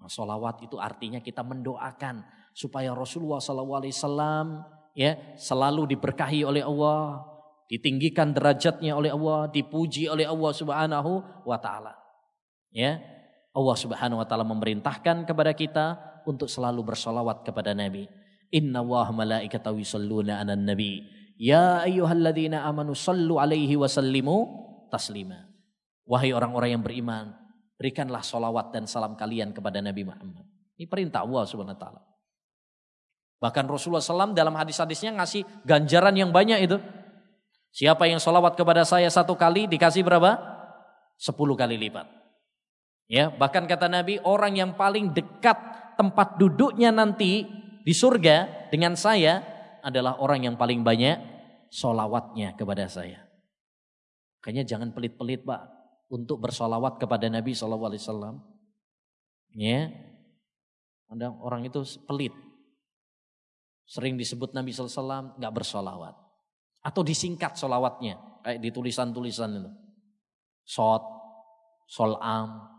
Nah, solawat itu artinya kita mendoakan supaya Rasulullah Shallallahu Alaihi Wasallam ya selalu diberkahi oleh Allah, ditinggikan derajatnya oleh Allah, dipuji oleh Allah Subhanahu Wa Taala. Ya, Allah Subhanahu wa taala memerintahkan kepada kita untuk selalu bersolawat kepada Nabi. Inna wa malaikatahu yusalluna 'alan nabi. Ya ayyuhalladzina amanu sallu alaihi wa sallimu taslima. Wahai orang-orang yang beriman, berikanlah solawat dan salam kalian kepada Nabi Muhammad. Ini perintah Allah Subhanahu wa taala. Bahkan Rasulullah SAW dalam hadis-hadisnya ngasih ganjaran yang banyak itu. Siapa yang solawat kepada saya satu kali dikasih berapa? Sepuluh kali lipat. Ya, bahkan kata Nabi, orang yang paling dekat tempat duduknya nanti di surga dengan saya adalah orang yang paling banyak solawatnya kepada saya. Kayaknya jangan pelit-pelit pak untuk bersolawat kepada Nabi Shallallahu Alaihi. Ya, ada orang itu pelit, sering disebut Nabi Sallallahu Alaihi Wasallam nggak bersolawat atau disingkat solawatnya kayak di tulisan-tulisan itu, sot, solam,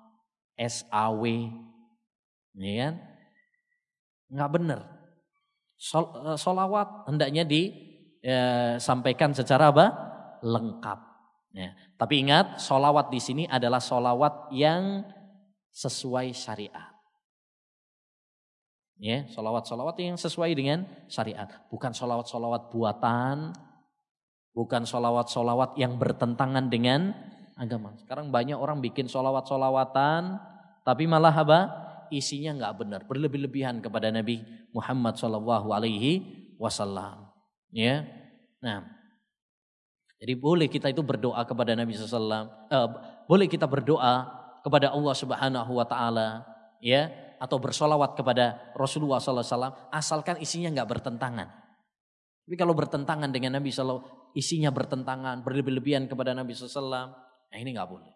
SAW, ya kan? Nggak benar. Sol, eh, solawat hendaknya disampaikan ya, secara apa? Lengkap. Ya. Tapi ingat, solawat di sini adalah solawat yang sesuai syariat. Ya, solawat-solawat yang sesuai dengan syariat. Bukan solawat-solawat buatan, bukan solawat-solawat yang bertentangan dengan agama. Sekarang banyak orang bikin solawat-solawatan, tapi malah apa? Isinya nggak benar, berlebih-lebihan kepada Nabi Muhammad Shallallahu Alaihi Wasallam. Ya, nah, jadi boleh kita itu berdoa kepada Nabi SAW, eh, boleh kita berdoa kepada Allah Subhanahu Wa Taala, ya, atau bersolawat kepada Rasulullah SAW, asalkan isinya nggak bertentangan. Tapi kalau bertentangan dengan Nabi SAW, isinya bertentangan, berlebih-lebihan kepada Nabi SAW, Nah ini nggak boleh.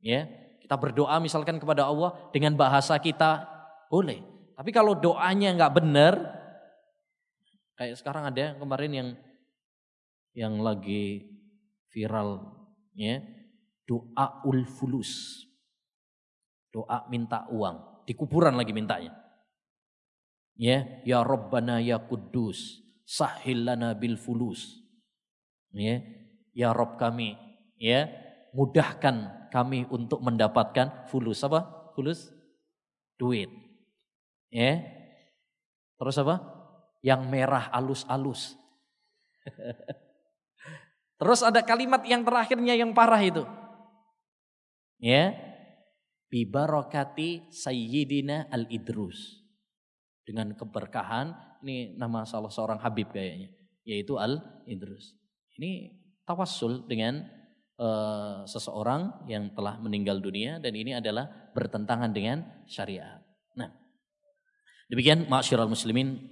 Ya, kita berdoa misalkan kepada Allah dengan bahasa kita boleh. Tapi kalau doanya nggak benar, kayak sekarang ada kemarin yang yang lagi viral, ya doa ul fulus, doa minta uang, di kuburan lagi mintanya. Ya, ya Rabbana ya Kudus, sahil lana bil fulus. Ya, ya Rob kami, ya mudahkan kami untuk mendapatkan fulus apa? Fulus? Duit. Ya. Terus apa? Yang merah alus-alus. Terus ada kalimat yang terakhirnya yang parah itu. Ya. Bibarokati sayyidina al idrus dengan keberkahan ini nama salah seorang habib kayaknya yaitu al idrus ini tawassul dengan Eh, seseorang yang telah meninggal dunia dan ini adalah bertentangan dengan syariat. Nah, demikian ma'asyiral muslimin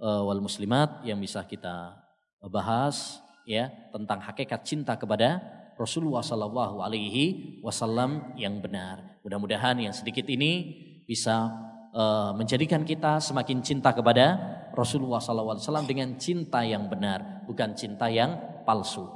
uh, wal muslimat yang bisa kita bahas ya tentang hakikat cinta kepada Rasulullah Sallallahu Alaihi Wasallam yang benar. Mudah-mudahan yang sedikit ini bisa uh, menjadikan kita semakin cinta kepada Rasulullah Wasallam dengan cinta yang benar, bukan cinta yang palsu.